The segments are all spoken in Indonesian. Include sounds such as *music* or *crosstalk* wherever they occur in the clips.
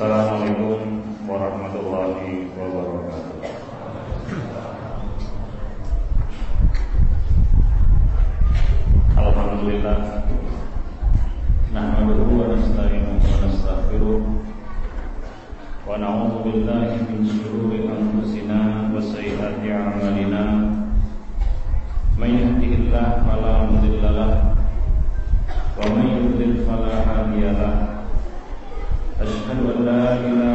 Assalamualaikum warahmatullahi wabarakatuh. Alhamdulillah Nahmaduhu wa nasta'inuhu wa nastaghfiruh wa na'udzu billahi min shururi anfusina wa sayyiati a'malina إله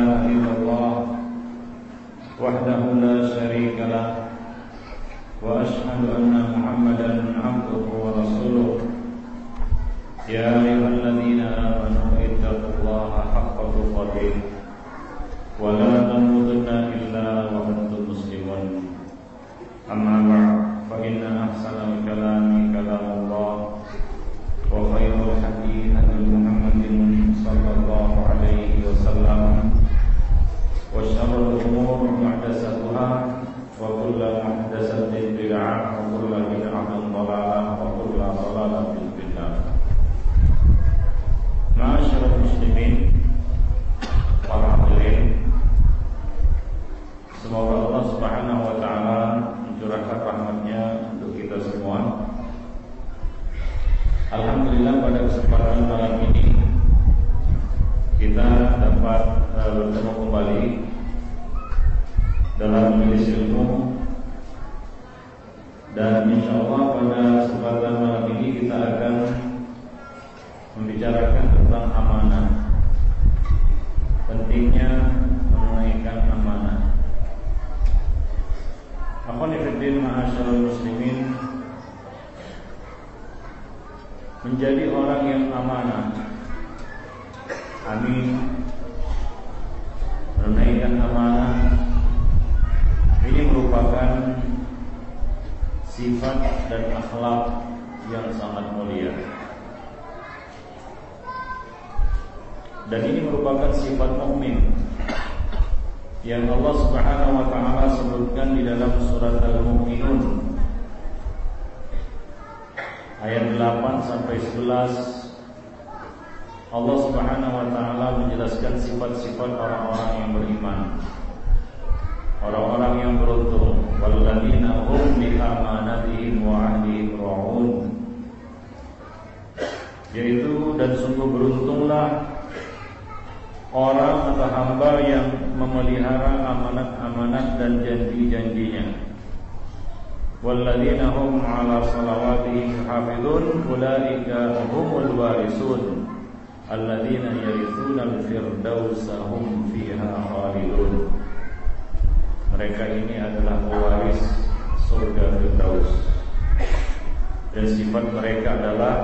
Dan sifat mereka adalah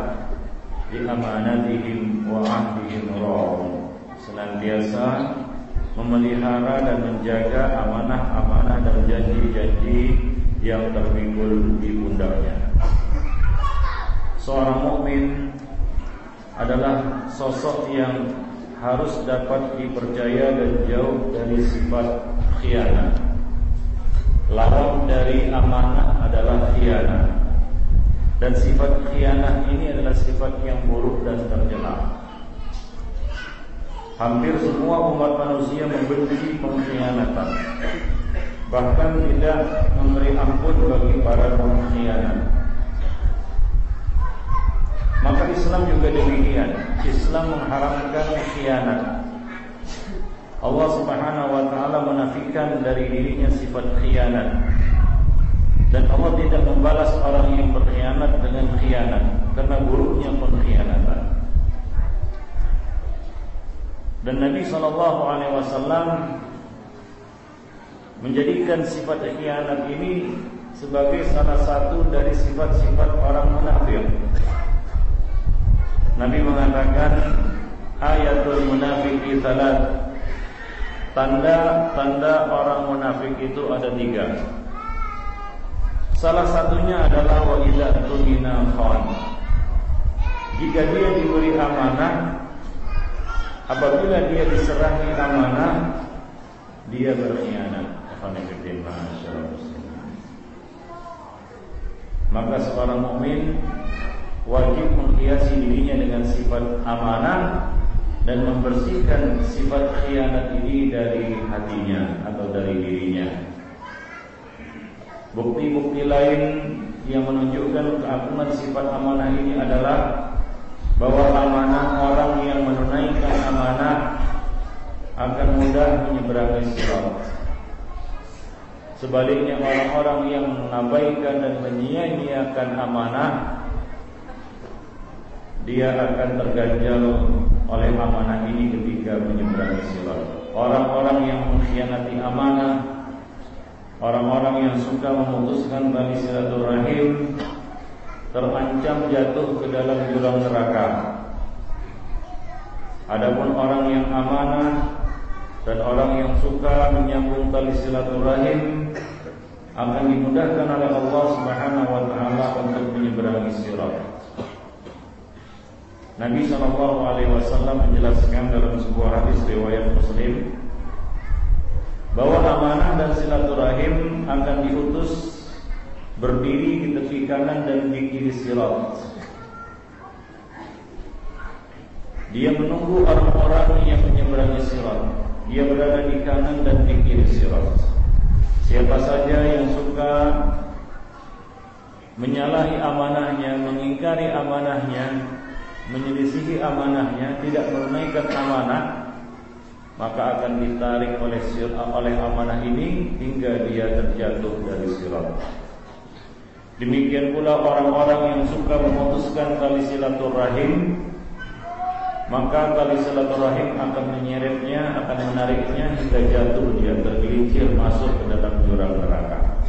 bi amanatihim wa ahdihim ra'un senantiasa memelihara dan menjaga amanah-amanah dan janji-janji yang terpikul di pundaknya. Seorang mukmin adalah sosok yang harus dapat dipercaya dan jauh dari sifat khianat. Lawan dari amanah adalah khianat. Dan sifat khianat ini adalah sifat yang buruk dan tercela. Hampir semua umat manusia membenci pengkhianatan. Bahkan tidak memberi ampun bagi para pengkhianat. Maka Islam juga demikian. Islam mengharamkan khianat. Allah subhanahu wa ta'ala menafikan dari dirinya sifat khianat Dan Allah tidak membalas orang yang berkhianat dengan khianat Karena buruknya pengkhianatan dan Nabi Shallallahu Alaihi Wasallam menjadikan sifat khianat ini sebagai salah satu dari sifat-sifat orang munafik. Nabi mengatakan ayatul munafiki salat tanda-tanda orang munafik itu ada tiga. Salah satunya adalah wa idza khan. Jika dia diberi amanah Apabila dia diserahi amanah Dia berkhianat Maka seorang mukmin wajib menghiasi dirinya dengan sifat amanah dan membersihkan sifat khianat ini dari hatinya atau dari dirinya. Bukti-bukti lain yang menunjukkan keagungan sifat amanah ini adalah bahwa amanah orang yang menunaikan amanah akan mudah menyeberangi sirat. Sebaliknya orang-orang yang mengabaikan dan menyia-nyiakan amanah dia akan terganjal oleh amanah ini ketika menyeberangi sirat. Orang-orang yang mengkhianati amanah, orang-orang yang suka memutuskan tali silaturahim terancam jatuh ke dalam jurang neraka. Adapun orang yang amanah dan orang yang suka menyambung tali silaturahim akan dimudahkan oleh Allah Subhanahu wa taala untuk menyeberangi sirat. Nabi Shallallahu alaihi wasallam menjelaskan dalam sebuah hadis riwayat Muslim bahwa amanah dan silaturahim akan diutus berdiri di tepi kanan dan di kiri sirat. Dia menunggu orang-orang yang menyeberangi sirat dia berada di kanan dan di kiri sirat. Siapa saja yang suka menyalahi amanahnya, mengingkari amanahnya, menyelisihi amanahnya, tidak menunaikan amanah, maka akan ditarik oleh oleh amanah ini hingga dia terjatuh dari sirat. Demikian pula orang-orang yang suka memutuskan tali silaturahim maka tali silaturahim akan menyeretnya, akan menariknya hingga jatuh dia tergelincir masuk ke dalam jurang neraka.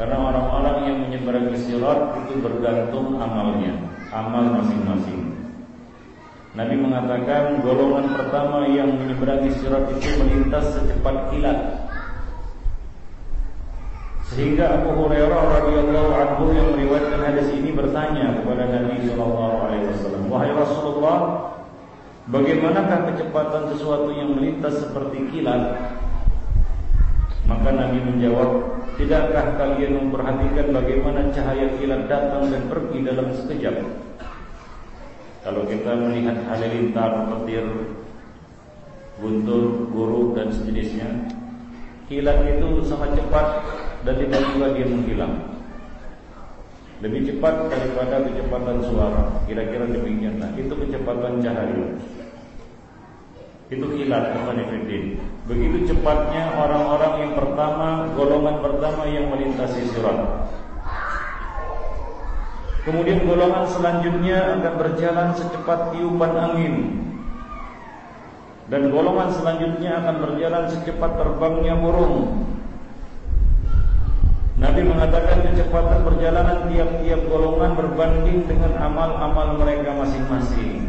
Karena orang-orang yang menyeberangi sirat itu bergantung amalnya, amal masing-masing. Nabi mengatakan golongan pertama yang menyeberangi sirat itu melintas secepat kilat sehingga Abu Hurairah radhiyallahu anhu yang meriwayatkan hadis ini bertanya kepada Nabi sallallahu alaihi wasallam, "Wahai Rasulullah, bagaimanakah kecepatan sesuatu yang melintas seperti kilat?" Maka Nabi menjawab, "Tidakkah kalian memperhatikan bagaimana cahaya kilat datang dan pergi dalam sekejap?" Kalau kita melihat halilintar, petir, guntur, guru dan sejenisnya, kilat itu sangat cepat dan tiba-tiba dia menghilang. Lebih cepat daripada kecepatan suara. Kira-kira demikian. Nah, itu kecepatan cahaya. Itu kilat Ikhwanifidin. Begitu cepatnya orang-orang yang pertama, golongan pertama yang melintasi surat. Kemudian golongan selanjutnya akan berjalan secepat tiupan angin Dan golongan selanjutnya akan berjalan secepat terbangnya burung Nabi mengatakan kecepatan perjalanan tiap-tiap golongan berbanding dengan amal-amal mereka masing-masing.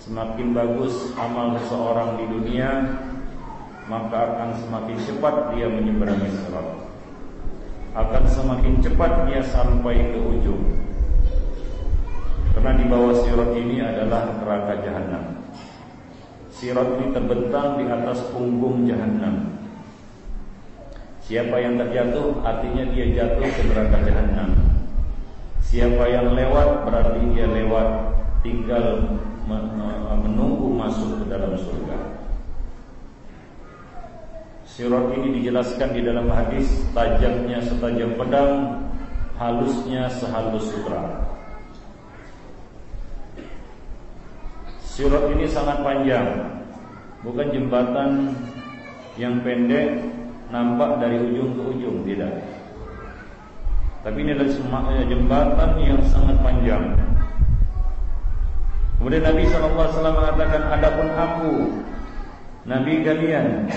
Semakin bagus amal seseorang di dunia, maka akan semakin cepat dia menyeberangi sirat. Akan semakin cepat dia sampai ke ujung. Karena di bawah sirat ini adalah neraka jahanam. Sirat ini terbentang di atas punggung jahanam. Siapa yang terjatuh artinya dia jatuh ke neraka jahanam. Siapa yang lewat berarti dia lewat tinggal menunggu masuk ke dalam surga. Sirat ini dijelaskan di dalam hadis tajamnya setajam pedang, halusnya sehalus sutra. Sirat ini sangat panjang, bukan jembatan yang pendek nampak dari ujung ke ujung tidak. Tapi ini adalah eh, jembatan yang sangat panjang. Kemudian Nabi SAW mengatakan, Adapun aku, Nabi kalian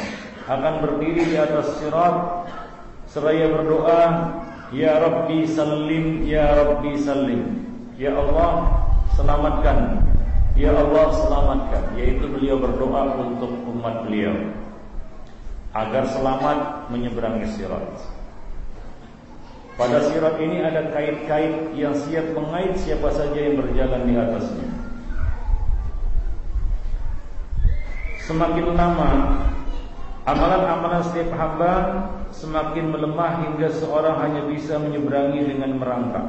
akan berdiri di atas sirat seraya berdoa, Ya Rabbi Salim, Ya Rabbi Salim. Ya Allah, selamatkan. Ya Allah, selamatkan. Yaitu beliau berdoa untuk umat beliau agar selamat menyeberangi sirat. Pada sirat ini ada kait-kait yang siap mengait siapa saja yang berjalan di atasnya. Semakin lama amalan-amalan setiap hamba semakin melemah hingga seorang hanya bisa menyeberangi dengan merangkak.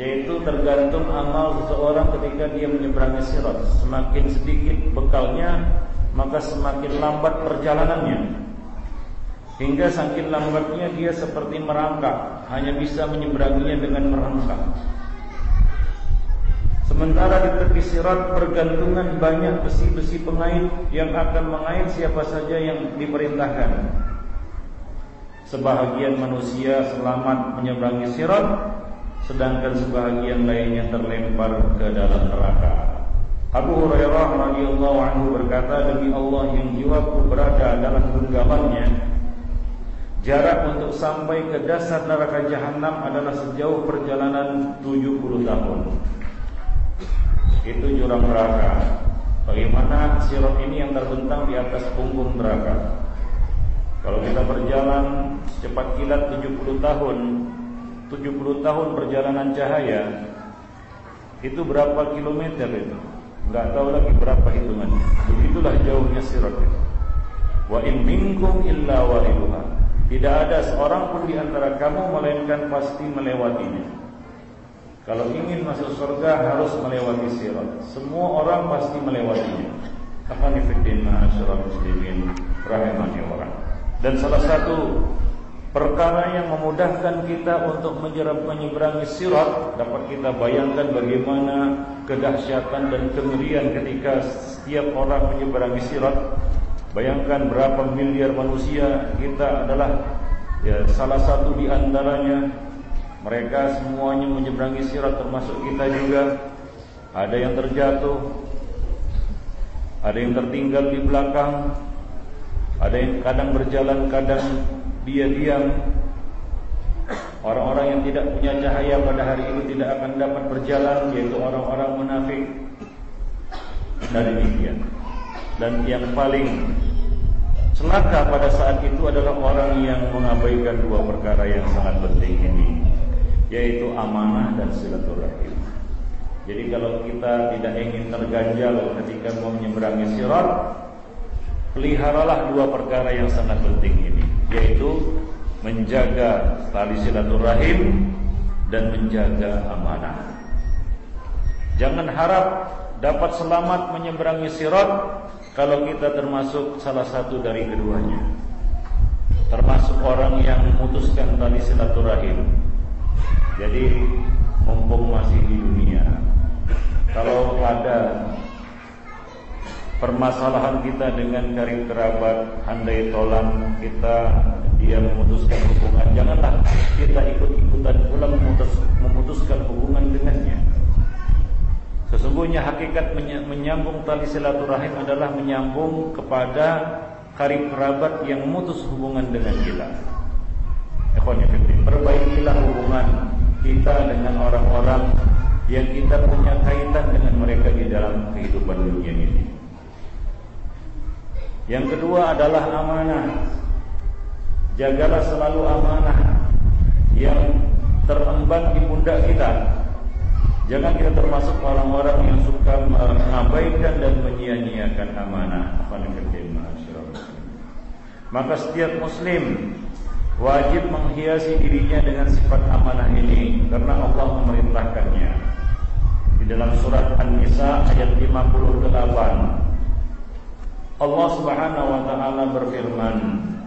yaitu tergantung amal seseorang ketika dia menyeberangi sirat. Semakin sedikit bekalnya, maka semakin lambat perjalanannya. Hingga saking lambatnya dia seperti merangkak, hanya bisa menyeberanginya dengan merangkak. Sementara di tepi sirat bergantungan banyak besi-besi pengait yang akan mengait siapa saja yang diperintahkan. Sebahagian manusia selamat menyeberangi sirat, sedangkan sebahagian lainnya terlempar ke dalam neraka. Abu Hurairah radhiyallahu anhu berkata, demi Allah yang jiwaku berada dalam genggamannya, jarak untuk sampai ke dasar neraka jahanam adalah sejauh perjalanan 70 tahun itu jurang neraka. Bagaimana sirat ini yang terbentang di atas punggung neraka? Kalau kita berjalan cepat kilat 70 tahun, 70 tahun perjalanan cahaya, itu berapa kilometer itu? Enggak tahu lagi berapa hitungannya. Begitulah jauhnya sirat itu. Wa in minkum illa wariduha. Tidak ada seorang pun di antara kamu melainkan pasti melewatinya. Kalau ingin masuk surga harus melewati sirat. Semua orang pasti melewatinya. Akan ifidin ma'asyurah muslimin rahimani orang. Dan salah satu perkara yang memudahkan kita untuk menjerap menyeberangi sirat dapat kita bayangkan bagaimana kedahsyatan dan kengerian ketika setiap orang menyeberangi sirat. Bayangkan berapa miliar manusia kita adalah ya, salah satu di antaranya mereka semuanya menyeberangi sirat termasuk kita juga. Ada yang terjatuh, ada yang tertinggal di belakang, ada yang kadang berjalan, kadang dia diam. Orang-orang yang tidak punya cahaya pada hari ini tidak akan dapat berjalan, yaitu orang-orang munafik. Dan demikian. Dan yang paling celaka pada saat itu adalah orang yang mengabaikan dua perkara yang sangat penting ini yaitu amanah dan silaturahim. Jadi kalau kita tidak ingin terganjal ketika mau menyeberangi sirat, peliharalah dua perkara yang sangat penting ini, yaitu menjaga tali silaturahim dan menjaga amanah. Jangan harap dapat selamat menyeberangi sirat kalau kita termasuk salah satu dari keduanya. Termasuk orang yang memutuskan tali silaturahim jadi mumpung masih di dunia, kalau ada permasalahan kita dengan karib kerabat, andai tolan kita dia memutuskan hubungan, janganlah kita ikut-ikutan pula memutus, memutuskan hubungan dengannya. Sesungguhnya hakikat menyambung tali silaturahim adalah menyambung kepada karib kerabat yang memutus hubungan dengan kita. Perbaikilah hubungan kita dengan orang-orang yang kita punya kaitan dengan mereka di dalam kehidupan dunia ini. Yang kedua adalah amanah. Jagalah selalu amanah yang teremban di pundak kita. Jangan kita termasuk orang-orang yang suka mengabaikan dan menyia-nyiakan amanah. Maka setiap muslim wajib menghiasi dirinya dengan sifat amanah ini karena Allah memerintahkannya. Di dalam surat An-Nisa ayat 58 Allah Subhanahu wa taala berfirman,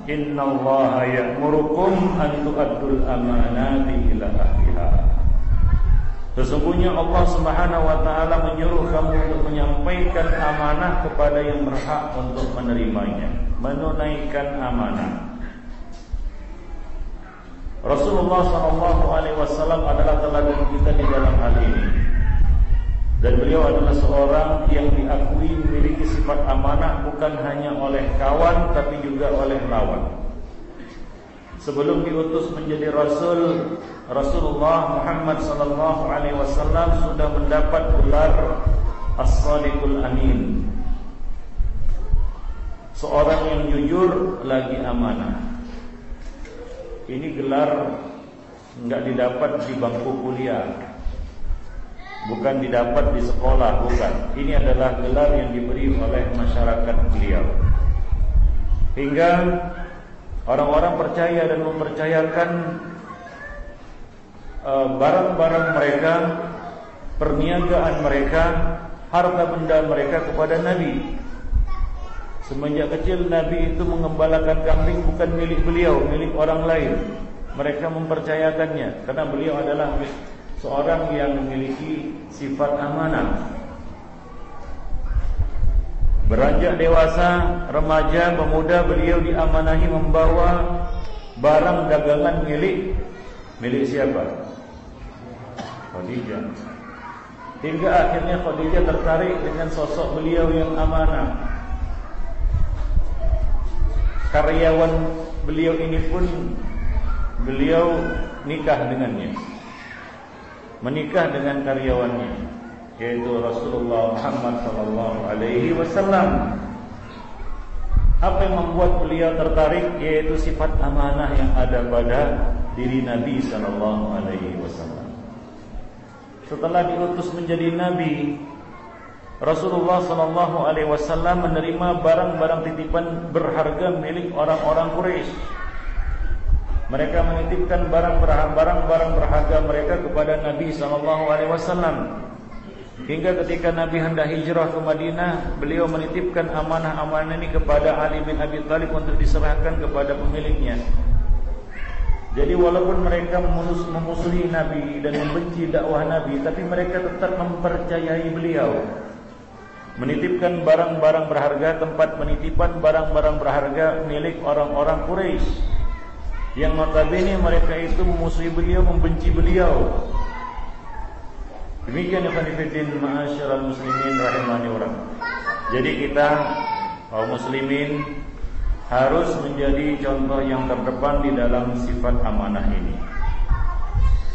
"Innallaha ya'murukum an tu'addul amanati ila ahliha." Sesungguhnya Allah Subhanahu wa taala menyuruh kamu untuk menyampaikan amanah kepada yang berhak untuk menerimanya, menunaikan amanah. Rasulullah Shallallahu Alaihi Wasallam adalah teladan kita di dalam hal ini. Dan beliau adalah seorang yang diakui memiliki sifat amanah bukan hanya oleh kawan tapi juga oleh lawan. Sebelum diutus menjadi Rasul, Rasulullah Muhammad Sallallahu Alaihi Wasallam sudah mendapat gelar As-Sadiqul Amin. Seorang yang jujur lagi amanah. Ini gelar nggak didapat di bangku kuliah. Bukan didapat di sekolah, bukan. Ini adalah gelar yang diberi oleh masyarakat beliau. Hingga orang-orang percaya dan mempercayakan eh, barang-barang mereka, perniagaan mereka, harta benda mereka kepada Nabi. Semenjak kecil Nabi itu mengembalakan kambing bukan milik beliau, milik orang lain. Mereka mempercayakannya karena beliau adalah seorang yang memiliki sifat amanah. Beranjak dewasa, remaja, pemuda beliau diamanahi membawa barang dagangan milik milik siapa? Khadijah. Hingga akhirnya Khadijah tertarik dengan sosok beliau yang amanah. Karyawan beliau ini pun beliau nikah dengannya. Menikah dengan karyawannya yaitu Rasulullah Muhammad sallallahu alaihi wasallam. Apa yang membuat beliau tertarik yaitu sifat amanah yang ada pada diri Nabi sallallahu alaihi wasallam. Setelah diutus menjadi nabi, Rasulullah sallallahu alaihi wasallam menerima barang-barang titipan berharga milik orang-orang Quraisy. Mereka menitipkan barang-barang barang berharga mereka kepada Nabi sallallahu alaihi wasallam. Hingga ketika Nabi hendak hijrah ke Madinah, beliau menitipkan amanah-amanah ini kepada Ali bin Abi Thalib untuk diserahkan kepada pemiliknya. Jadi walaupun mereka memusuhi Nabi dan membenci dakwah Nabi, tapi mereka tetap mempercayai beliau. Menitipkan barang-barang berharga, tempat penitipan barang-barang berharga milik orang-orang Quraisy. Yang notabene mereka itu memusuhi beliau, membenci beliau. Demikian ikhwan fillah ma'asyiral muslimin rahimani wa Jadi kita kaum muslimin harus menjadi contoh yang terdepan di dalam sifat amanah ini.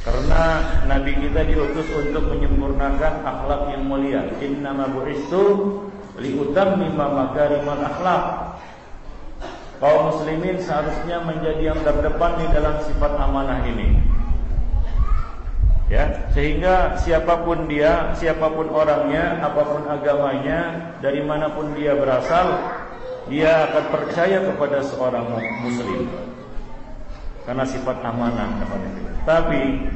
Karena Nabi kita diutus untuk menyempurnakan akhlak yang mulia. Innama bu'istu liutammima makarimal akhlak. Kaum muslimin seharusnya menjadi yang terdepan di dalam sifat amanah ini ya sehingga siapa pun dia siapa pun orangnya apa pun agamanya dari mana pun dia berasal dia akan percaya kepada seorang muslim karena sifat amanah tapi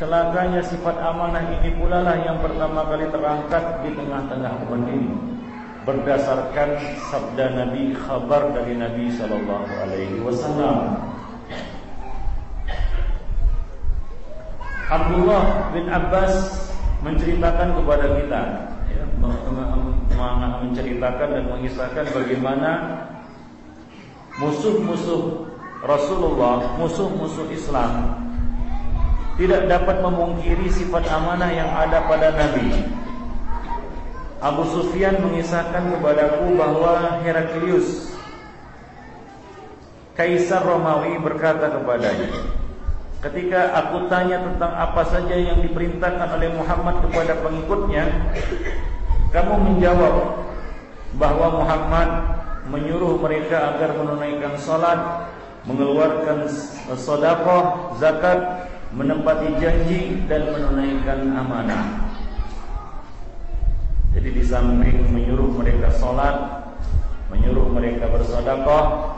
celakanya sifat amanah ini pula lah yang pertama kali terangkat di tengah-tengah umat ini berdasarkan sabda Nabi khabar dari Nabi sallallahu alaihi wasallam. Abdullah bin Abbas menceritakan kepada kita ya, menceritakan dan mengisahkan bagaimana musuh-musuh Rasulullah, musuh-musuh Islam tidak dapat memungkiri sifat amanah yang ada pada Nabi. Abu Sufyan mengisahkan kepadaku bahwa Heraklius Kaisar Romawi berkata kepadanya, Ketika aku tanya tentang apa saja yang diperintahkan oleh Muhammad kepada pengikutnya, kamu menjawab bahwa Muhammad menyuruh mereka agar menunaikan salat, mengeluarkan sedekah, zakat, menempati janji dan menunaikan amanah. Jadi di samping menyuruh mereka salat, menyuruh mereka bersedekah,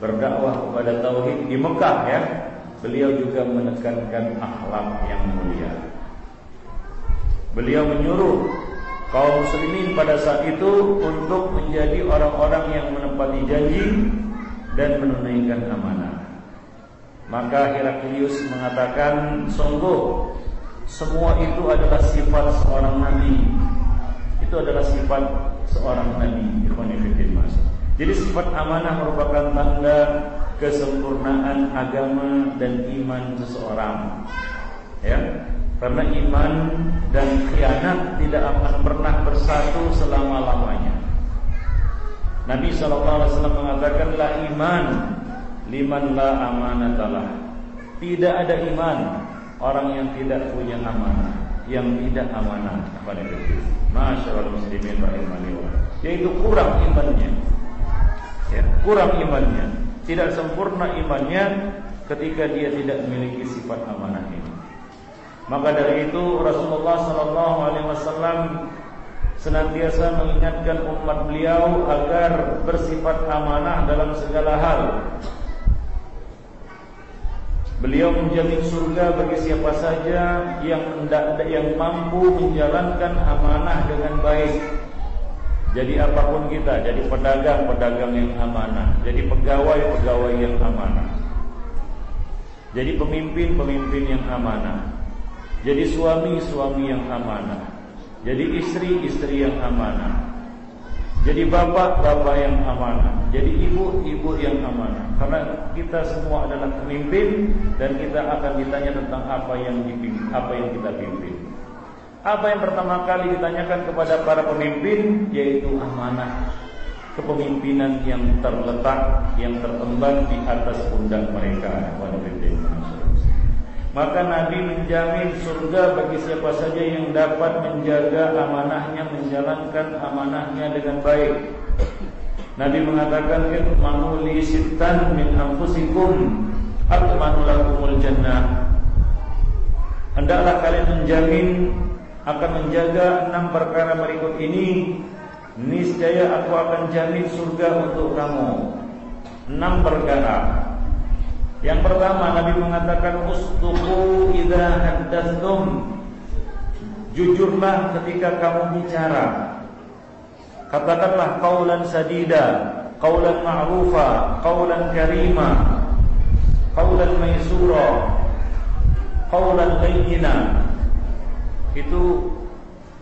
berdakwah kepada tauhid di Mekah ya, Beliau juga menekankan akhlak yang mulia. Beliau menyuruh kaum muslimin pada saat itu untuk menjadi orang-orang yang menepati janji dan menunaikan amanah. Maka Heraklius mengatakan, sungguh semua itu adalah sifat seorang nabi. Itu adalah sifat seorang nabi. Jadi sifat amanah merupakan tanda kesempurnaan agama dan iman seseorang. Ya, karena iman dan khianat tidak akan pernah bersatu selama-lamanya. Nabi SAW mengatakan la iman liman la amanatalah. Tidak ada iman orang yang tidak punya amanah, yang tidak amanah kepada itu. Masyaallah muslimin rahimani Yaitu kurang imannya. Ya, kurang imannya tidak sempurna imannya ketika dia tidak memiliki sifat amanah ini. Maka dari itu Rasulullah sallallahu alaihi wasallam senantiasa mengingatkan umat beliau agar bersifat amanah dalam segala hal. Beliau menjamin surga bagi siapa saja yang yang mampu menjalankan amanah dengan baik. Jadi apa pun kita, jadi pedagang-pedagang yang amanah, jadi pegawai-pegawai yang amanah. Jadi pemimpin-pemimpin yang amanah. Jadi suami-suami yang amanah. Jadi istri-istri yang amanah. Jadi bapak-bapak yang amanah, jadi ibu-ibu yang amanah. Karena kita semua adalah pemimpin dan kita akan ditanya tentang apa yang dipimpin, apa yang kita pimpin. Apa yang pertama kali ditanyakan kepada para pemimpin yaitu amanah kepemimpinan yang terletak yang teremban di atas pundak mereka. Maka Nabi menjamin surga bagi siapa saja yang dapat menjaga amanahnya, menjalankan amanahnya dengan baik. Nabi mengatakan itmanu li sittan min anfusikum atmanu lakumul jannah. Hendaklah kalian menjamin akan menjaga enam perkara berikut ini niscaya aku akan jamin surga untuk kamu. Enam perkara. Yang pertama Nabi mengatakan usduqu idza. Jujurlah ketika kamu bicara. Katakanlah qaulan sadida, qaulan ma'rufa, qaulan karima, qaulan maisura, qaulan layyina. Itu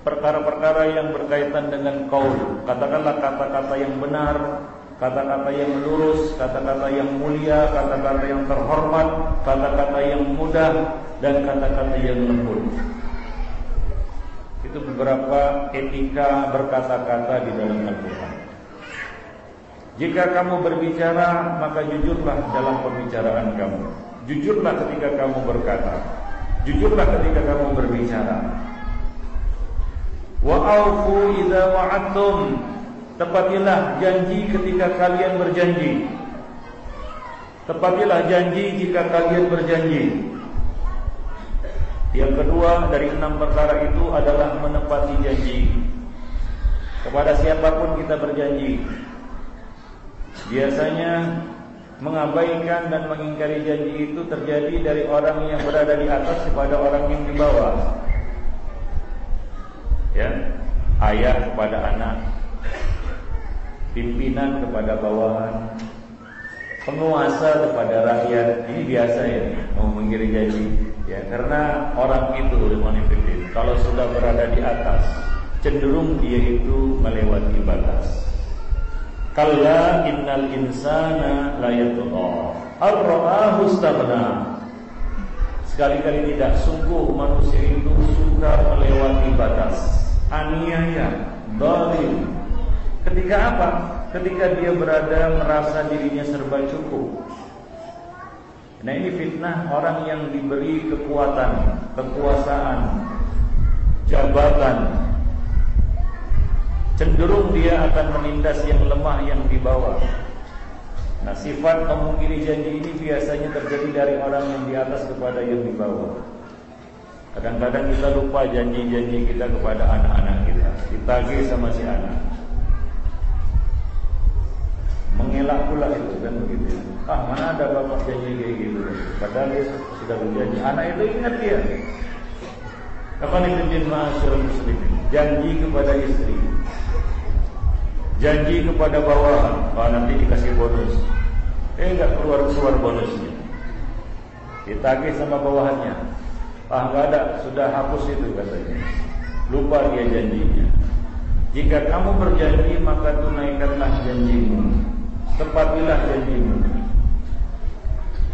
perkara-perkara yang berkaitan dengan qaul. Katakanlah kata-kata yang benar, kata-kata yang lurus, kata-kata yang mulia, kata-kata yang terhormat, kata-kata yang mudah dan kata-kata yang lembut. Itu beberapa etika berkata-kata di dalam Al-Quran. Jika kamu berbicara, maka jujurlah dalam pembicaraan kamu. Jujurlah ketika kamu berkata. Jujurlah ketika kamu berbicara. Wa aufu idza wa'adtum Tepatilah janji ketika kalian berjanji. Tepatilah janji jika kalian berjanji. Yang kedua dari enam perkara itu adalah menepati janji. Kepada siapa pun kita berjanji. Biasanya mengabaikan dan mengingkari janji itu terjadi dari orang yang berada di atas kepada orang yang di bawah. Ya, ayah kepada anak pimpinan kepada bawahan, penguasa kepada rakyat. Ini biasa ya, mau mengirim janji. Ya, karena orang itu manifestin. Kalau sudah berada di atas, cenderung dia itu melewati batas. Kalla innal insana la yatgha. Ar-ra'ahu Sekali-kali tidak sungguh manusia itu suka melewati batas. Aniaya, zalim, Ketika apa? Ketika dia berada merasa dirinya serba cukup. Nah ini fitnah orang yang diberi kekuatan, kekuasaan, jabatan. Cenderung dia akan menindas yang lemah yang di bawah. Nah sifat memungkiri janji ini biasanya terjadi dari orang yang di atas kepada yang di bawah. Kadang-kadang kita lupa janji-janji kita kepada anak-anak kita. Ditagih sama si anak mengelak pula itu kan begitu. Ah mana ada bapak janji kayak gitu. Padahal dia sudah berjanji. Anak itu ingat dia. Kapan itu masyarakat muslim? Janji kepada istri. Janji kepada bawahan. Wah nanti dikasih bonus. Eh enggak keluar keluar bonusnya. Ditagih sama bawahannya. Ah enggak ada, sudah hapus itu katanya. Lupa dia janjinya. Jika kamu berjanji maka tunaikanlah janjimu. Tepatilah janjimu.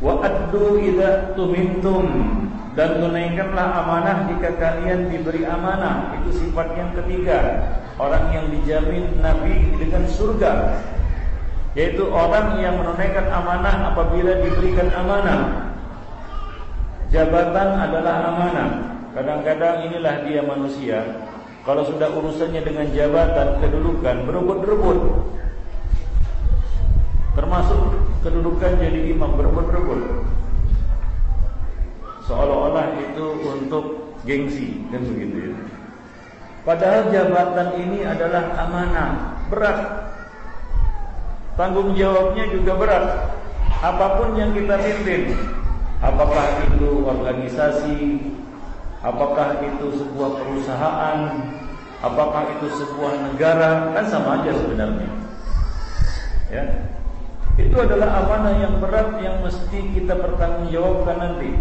Wa addu idza tumintum dan tunaikanlah amanah jika kalian diberi amanah. Itu sifat yang ketiga. Orang yang dijamin Nabi dengan surga. Yaitu orang yang menunaikan amanah apabila diberikan amanah. Jabatan adalah amanah. Kadang-kadang inilah dia manusia. Kalau sudah urusannya dengan jabatan, kedudukan, berebut-rebut. Termasuk kedudukan jadi imam berebut-rebut Seolah-olah itu untuk gengsi dan begitu ya. Padahal jabatan ini adalah amanah Berat Tanggung jawabnya juga berat Apa pun yang kita pimpin apakah itu organisasi, apakah itu sebuah perusahaan, apakah itu sebuah negara, kan sama aja sebenarnya. Ya. Itu adalah amanah yang berat yang mesti kita pertanggungjawabkan nanti.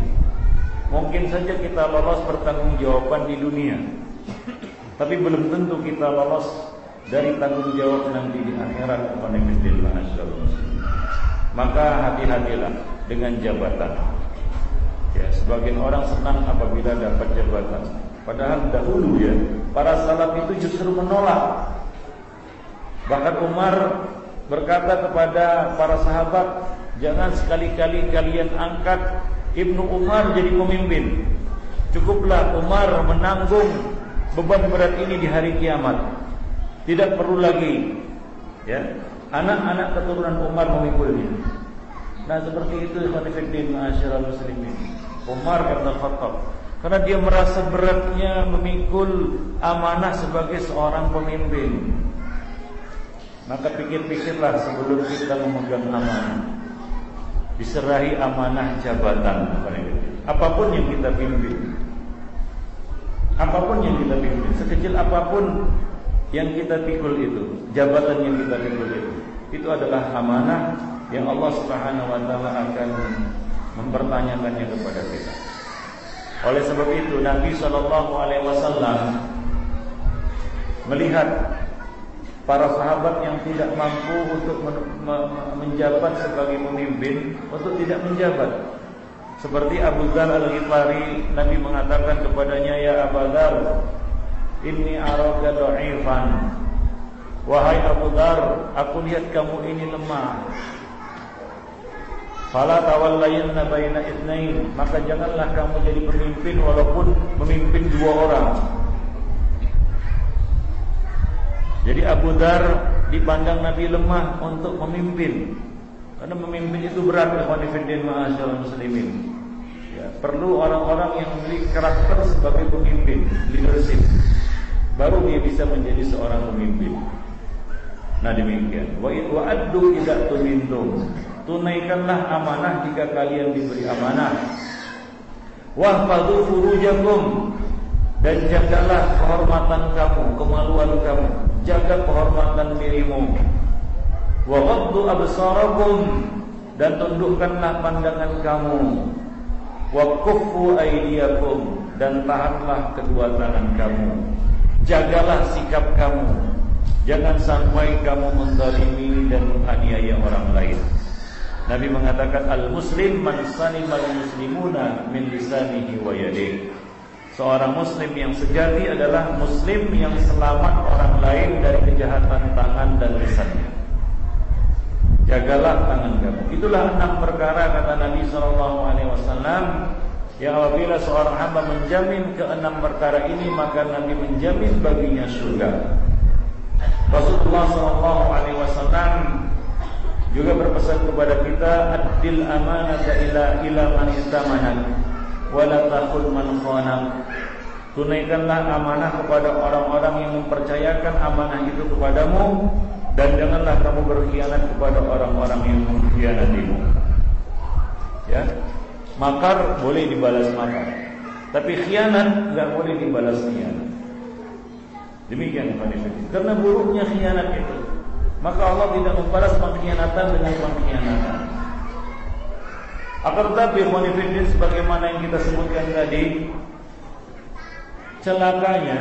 Mungkin saja kita lolos pertanggungjawaban di dunia. Tapi belum tentu kita lolos dari tanggung jawab nanti di akhirat Maka hati-hatilah dengan jabatan. Ya, sebagian orang senang apabila dapat jabatan. Padahal dahulu ya, para salaf itu justru menolak. Bahkan Umar berkata kepada para sahabat, "Jangan sekali-kali kalian angkat Ibnu Umar jadi pemimpin. Cukuplah Umar menanggung beban berat ini di hari kiamat. Tidak perlu lagi ya anak-anak keturunan Umar memikulnya. Nah seperti itu Khonifuddin Ma'asyiral Muslimin. Umar bin Khattab karena dia merasa beratnya memikul amanah sebagai seorang pemimpin. Maka pikir-pikirlah sebelum kita memegang amanah. Diserahi amanah jabatan apa pun yang kita pimpin. Apa pun yang kita pimpin, sekecil apa pun yang kita pikul itu, jabatan yang kita pikul itu, itu adalah amanah yang Allah Subhanahu wa taala akan mempertanyakannya kepada kita. Oleh sebab itu Nabi wasallam melihat para sahabat yang tidak mampu untuk menjabat sebagai pemimpin untuk tidak menjabat. Seperti Abu Dhar Al-Ghifari Nabi mengatakan kepadanya ya Abu Dhar Inni araka da'ifan. Wahai Abu Dhar Aku lihat kamu ini lemah. Fala tawallayanna baina itsnain. Maka janganlah kamu jadi pemimpin Walaupun memimpin dua orang Jadi Abu Dhar dipandang Nabi lemah untuk memimpin. Karena memimpin itu berat Ikhwanifiddin ma'asyal muslimin. Ya, Perlu orang-orang yang memiliki karakter sebagai pemimpin Leadership. Baru dia bisa menjadi seorang pemimpin. Nah demikian. Wa addu tidak tumintum. Tunaikanlah amanah jika kalian diberi amanah. Wahfadu furujakum Dan jagalah kehormatan kamu Kemaluan kamu. Jaga kehormatan dirimu. Wa ghaddu absarakum Dan tundukkanlah pandangan kamu. Wa kuffu aydiyakum Dan tahanlah kedua tangan kamu. Jagalah sikap kamu. Jangan sampai kamu menzalimi dan menganiaya orang lain. Nabi mengatakan al-muslim man salimal muslimuna min lisanihi wa yadihi Seorang muslim yang sejati adalah muslim yang selamat orang lain dari kejahatan tangan dan lisannya. Jagalah tangan kamu. Itulah enam perkara kata Nabi Shallallahu Alaihi Wasallam yang apabila seorang hamba menjamin ke enam perkara ini maka Nabi menjamin baginya surga. Rasulullah Shallallahu Alaihi Wasallam juga berpesan kepada kita adil amanah ila ila man istamanak wala takun man khanak tunaikanlah amanah kepada orang-orang yang mempercayakan amanah itu kepadamu dan janganlah kamu berkhianat kepada orang-orang yang mengkhianatimu. Ya. Makar boleh dibalas makar tapi khianat enggak boleh dibalas khianat. Demikian karena buruknya khianat itu maka Allah tidak membalas pengkhianatan dengan pengkhianatan akan tetapi Khonifidin sebagaimana yang kita sebutkan tadi Celakanya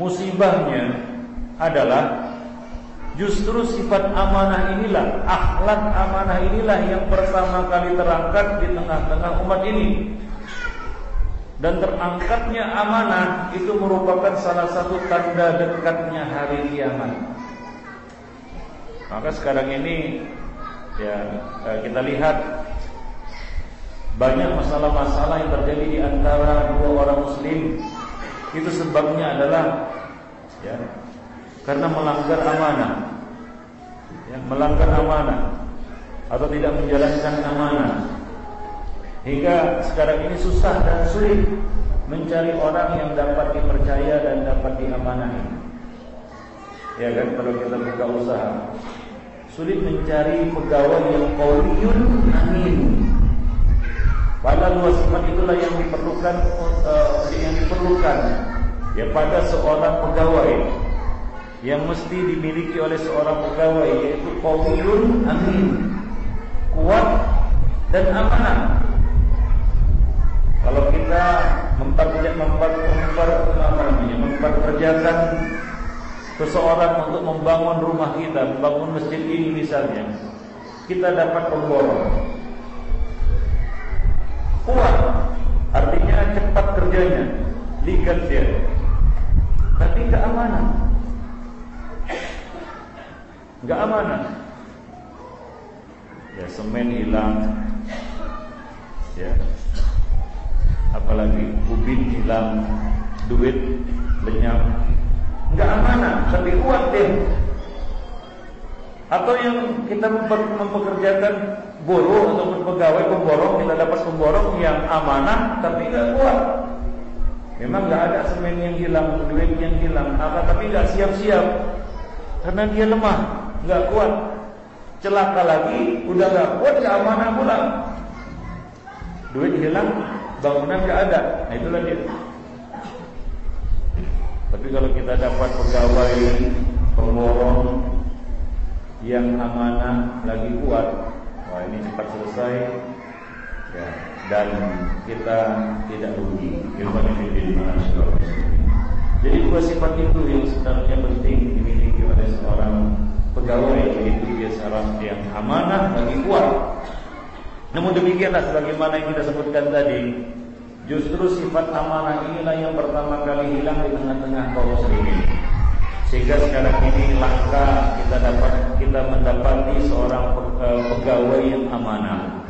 Musibahnya adalah Justru sifat amanah inilah Akhlak amanah inilah Yang pertama kali terangkat di tengah-tengah umat ini. Dan terangkatnya amanah Itu merupakan salah satu tanda dekatnya hari kiamat. Maka sekarang ini Ya eh, kita lihat banyak masalah-masalah yang terjadi di antara dua orang muslim itu sebabnya adalah ya karena melanggar amanah. Ya, melanggar amanah atau tidak menjalankan amanah. Hingga sekarang ini susah dan sulit mencari orang yang dapat dipercaya dan dapat diamanahi. Ya kan kalau kita buka usaha sulit mencari pegawai yang qauliyun amin Pada dua sifat itulah yang diperlukan uh, yang diperlukan. Ya pada seorang pegawai yang mesti dimiliki oleh seorang pegawai yaitu qawiyun amin. Kuat dan amanah. Kalau kita memperkerja, memper, memper, memperkerjakan seseorang untuk membangun rumah kita, membangun masjid ini misalnya, kita dapat pemborong. Kuat, artinya cepat kerjanya, likat dia. Tapi nggak amanah, nggak amanah. Ya semen hilang, ya. Apalagi ubin hilang, duit lenyap, nggak amanah, tapi kuat deh. Atau yang kita mempekerjakan buruh atau pegawai pemborong kita dapat pemborong yang amanah tapi nggak kuat. Memang nggak ada semen yang hilang, duit yang hilang, apa tapi nggak siap-siap karena dia lemah, nggak kuat. Celaka lagi, udah nggak kuat, nggak amanah pula. Duit hilang, bangunan nggak ada, nah itulah dia. Tapi kalau kita dapat pegawai pemborong yang amanah lagi kuat, wah ini cepat selesai ya, dan kita tidak rugi. Jadi dua sifat itu yang sebenarnya penting dimiliki oleh seorang pegawai yaitu dia seorang yang amanah lagi kuat. Namun demikianlah sebagaimana yang kita sebutkan tadi, justru sifat amanah inilah yang pertama kali hilang di tengah-tengah kaum muslimin. Sehingga sekarang ini langka kita dapat kita mendapati seorang eh, pegawai yang amanah.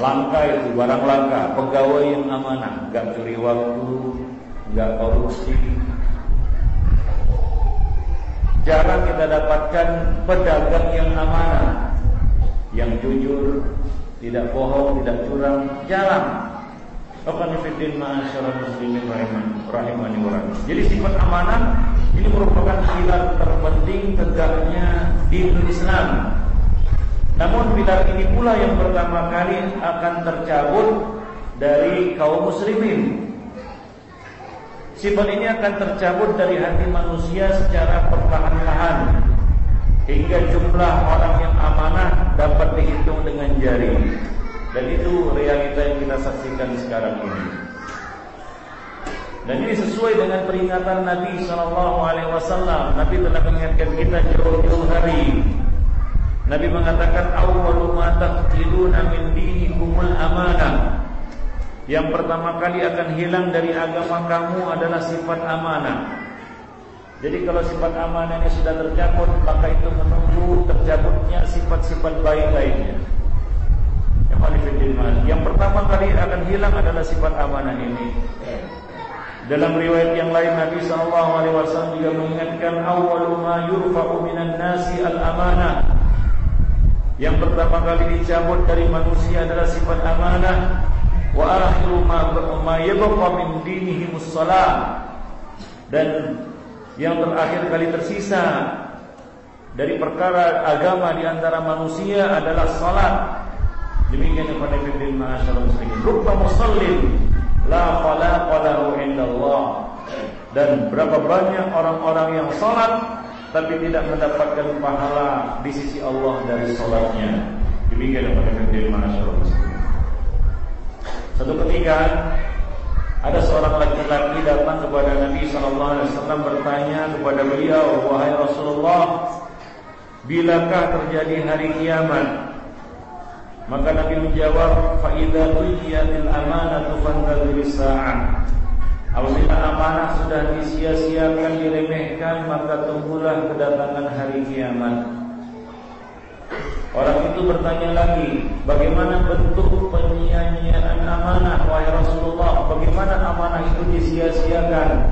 Langka itu barang langka, pegawai yang amanah, enggak curi waktu, enggak korupsi. Jarang kita dapatkan pedagang yang amanah, yang jujur, tidak bohong, tidak curang, jarang. Akanifidin ma'asyarah muslimin rahimani Jadi sifat amanah ini merupakan pilar terpenting tegaknya di Islam. Namun pilar ini pula yang pertama kali akan tercabut dari kaum muslimin. Sifat ini akan tercabut dari hati manusia secara perlahan-lahan hingga jumlah orang yang amanah dapat dihitung dengan jari. Dan itu realita yang kita saksikan sekarang ini. Dan ini sesuai dengan peringatan Nabi Shallallahu Alaihi Wasallam. Nabi telah mengingatkan kita jauh-jauh hari. Nabi mengatakan awwalu ma taqtiluna min dinikumul amanah. Yang pertama kali akan hilang dari agama kamu adalah sifat amanah. Jadi kalau sifat amanahnya sudah tercabut, maka itu menunggu tercabutnya sifat-sifat baik lainnya. Yang pertama kali akan hilang adalah sifat amanah ini. Dalam riwayat yang lain Nabi sallallahu alaihi wasallam juga mengingatkan awwalu ma yurfa'u minan nasi al-amanah. Yang pertama kali dicabut dari manusia adalah sifat amanah wa akhiru ma yabqa min dinihi shalah. Dan yang terakhir kali tersisa dari perkara agama di antara manusia adalah salat. Demikian kepada fiddin ma'asyarul muslimin. Rubba musallin la khalaqa lahu indallah. Dan berapa banyak orang-orang yang salat tapi tidak mendapatkan pahala di sisi Allah dari salatnya. Demikian kepada ma'asyarul muslimin. Satu ketika ada seorang laki-laki datang kepada Nabi sallallahu alaihi wasallam bertanya kepada beliau, "Wahai Rasulullah, bilakah terjadi hari kiamat?" Maka Nabi menjawab, "Fa idza tujiyatil amanatu fantadhir sa'ah." Apabila amanah sudah disia-siakan, diremehkan, maka tunggulah kedatangan hari kiamat. Orang itu bertanya lagi, bagaimana bentuk penyia-nyiaan amanah wahai Rasulullah? Bagaimana amanah itu disia-siakan?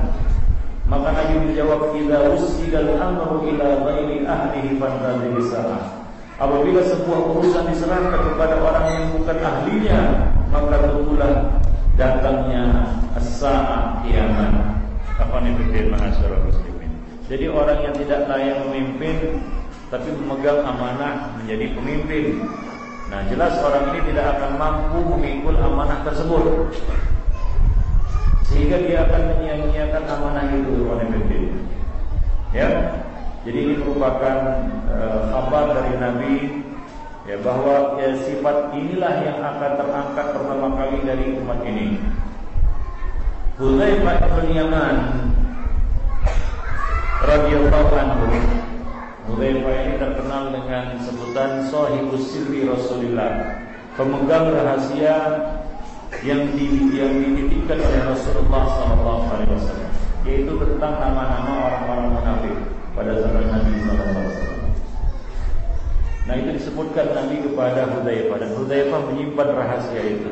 Maka Nabi menjawab, "Idza usigal amru ila ghairi ahlihi fantadhir sa'ah." Apabila sebuah urusan diserahkan kepada orang yang bukan ahlinya, maka tunggulah datangnya as-sa'ah kiamat. Apa nih pikir masyarakat muslimin? Jadi orang yang tidak layak memimpin tapi memegang amanah menjadi pemimpin. Nah jelas orang ini tidak akan mampu memikul amanah tersebut Sehingga dia akan menyia-nyiakan amanah itu oleh pimpin Ya Jadi ini merupakan uh, kabar dari Nabi ya bahwa ya, sifat inilah yang akan terangkat pertama kali dari umat ini. Hudzaifah bin Yaman radhiyallahu anhu Hudzaifah ini terkenal dengan sebutan sahibus sirri Rasulullah, pemegang rahasia yang di, yang dititipkan oleh Rasulullah sallallahu alaihi wasallam, yaitu tentang nama-nama orang-orang munafik pada zaman Nabi wasallam. Nah itu disebutkan Nabi kepada Hudzaifah dan Hudzaifah menyimpan rahasia itu.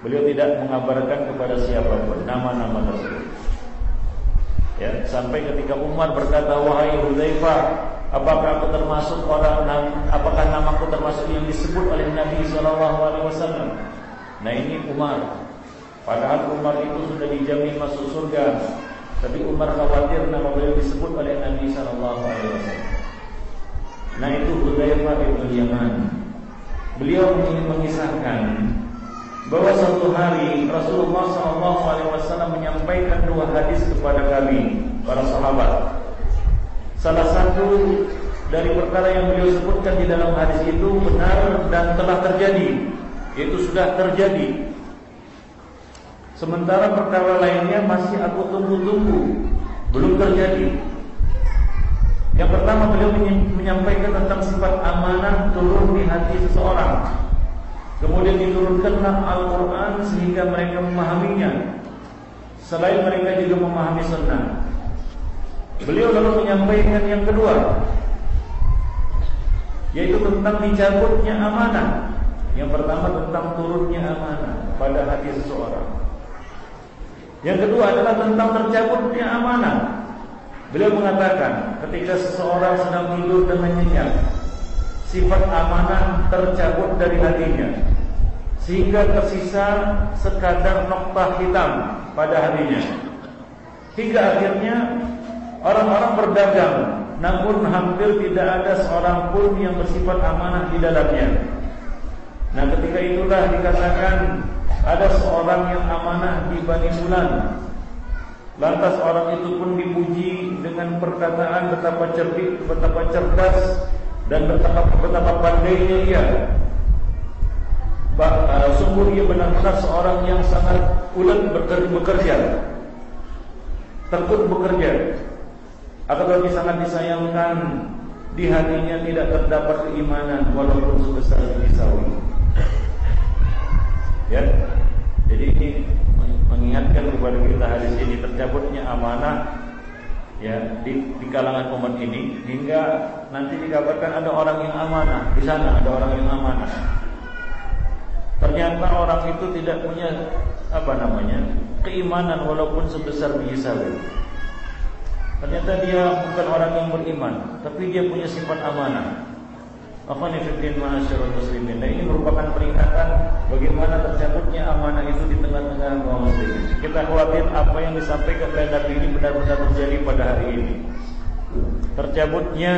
Beliau tidak mengabarkan kepada siapa pun nama-nama tersebut. Ya, sampai ketika Umar berkata, "Wahai Hudzaifah, apakah aku termasuk orang apakah namaku termasuk yang disebut oleh Nabi sallallahu alaihi wasallam?" Nah, ini Umar. Padahal Umar itu sudah dijamin masuk surga, tapi Umar khawatir nama beliau disebut oleh Nabi sallallahu alaihi wasallam. Nah, itu Hudzaifah bin Yaman. Beliau mengisahkan bahwa suatu hari Rasulullah SAW menyampaikan dua hadis kepada kami para sahabat. Salah satu dari perkara yang beliau sebutkan di dalam hadis itu benar dan telah terjadi, yaitu sudah terjadi. Sementara perkara lainnya masih aku tunggu-tunggu, belum terjadi. Yang pertama beliau menyampaikan tentang sifat amanah turun di hati seseorang. Kemudian diturunkanlah Al-Quran sehingga mereka memahaminya. Selain mereka juga memahami sunnah. Beliau lalu menyampaikan yang kedua Yaitu tentang dicabutnya amanah. Yang pertama tentang turunnya amanah pada hati seseorang Yang kedua adalah tentang tercabutnya amanah. Beliau mengatakan ketika seseorang sedang tidur dengan nyenyak sifat amanah tercabut dari hatinya sehingga tersisa sekadar noktah hitam pada hatinya. Hingga akhirnya orang-orang berdagang namun hampir tidak ada seorang pun yang bersifat amanah di dalamnya. Nah ketika itulah dikatakan ada seorang yang amanah di Bani Fulan Lantas orang itu pun dipuji dengan perkataan betapa cerdik, betapa cerdas dan betapa betapa pandainya dia. Uh, sungguh ia benar-benar seorang yang sangat ulet bekerja, tekun bekerja. Akan tetapi sangat disayangkan di hatinya tidak terdapat keimanan walaupun sebesar sawi. Ya, jadi ini mengingatkan kepada kita hari ini tercabutnya amanah ya di, di kalangan umat ini hingga nanti dikabarkan ada orang yang amanah. Di sana ada orang yang amanah. Ternyata orang itu tidak punya apa namanya keimanan walaupun sebesar biji sawi ternyata dia bukan orang yang beriman tapi dia punya sifat amanah Akhwani fiddin ma'asyarul muslimin. Nah ini merupakan peringatan Bagaimana tercabutnya amanah itu di tengah-tengah kaum muslimin. Kita khawatir apa yang disampaikan oleh Nabi ini Benar-benar terjadi pada hari ini. Tercabutnya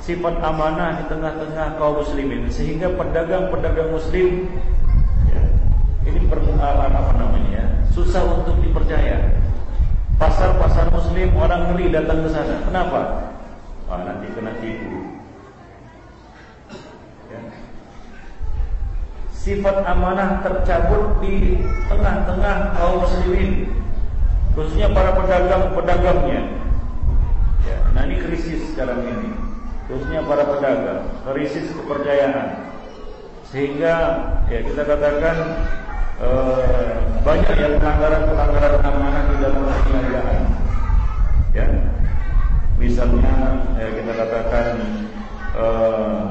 Sifat amanah di tengah-tengah kaum muslimin. Sehingga pedagang-pedagang muslim ya, Ini permukaan apa namanya ya, Susah untuk dipercaya. Pasar-pasar muslim orang ngeri datang ke sana. Kenapa? Ah, nanti kena tipu sifat amanah tercabut di tengah-tengah kaum muslimin. Khususnya para pedagang-pedagangnya ya, nah ini krisis sekarang ini. Khususnya para pedagang krisis kepercayaan sehingga ya kita katakan eh, banyak yang pelanggaran-pelanggaran amanah di dalam perniagaan. Ya misalnya ya, kita katakan eh,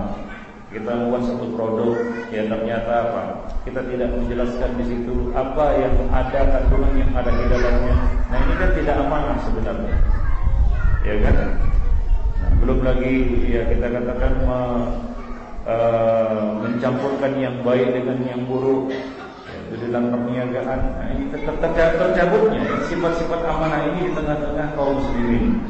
kita membuat satu produk ya ternyata apa? Kita tidak menjelaskan di situ apa yang ada kandungan yang ada di dalamnya. Nah ini kan tidak amanah sebenarnya. Ya kan? Nah, belum lagi ya kita katakan me, uh, mencampurkan yang baik dengan yang buruk. Ya, di dalam perniagaan. Nah, ini tetap tercabutnya sifat-sifat amanah ini di tengah-tengah kaum muslimin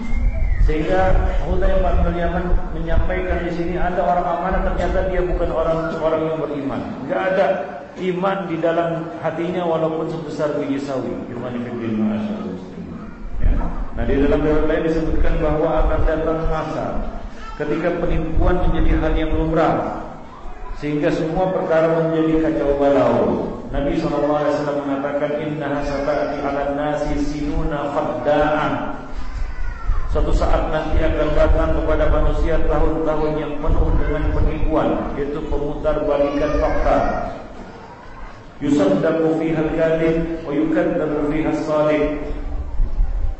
Sehingga Hudayah bin Yaman menyampaikan di sini ada orang amanah ternyata dia bukan orang orang yang beriman. Enggak ada iman di dalam hatinya walaupun sebesar biji sawi. Iman fiddin ya. Nah di dalam riwayat lain disebutkan bahwa akan datang masa ketika penipuan menjadi hal yang lumrah sehingga semua perkara menjadi kacau balau. Nabi SAW mengatakan Inna hasatati ala nasi sinuna Suatu saat nanti akan datang kepada manusia tahun-tahun yang penuh dengan penipuan Yaitu pemutar balikan fakta Yusaddaku fiha al-kadib Wa yukaddabu fiha salih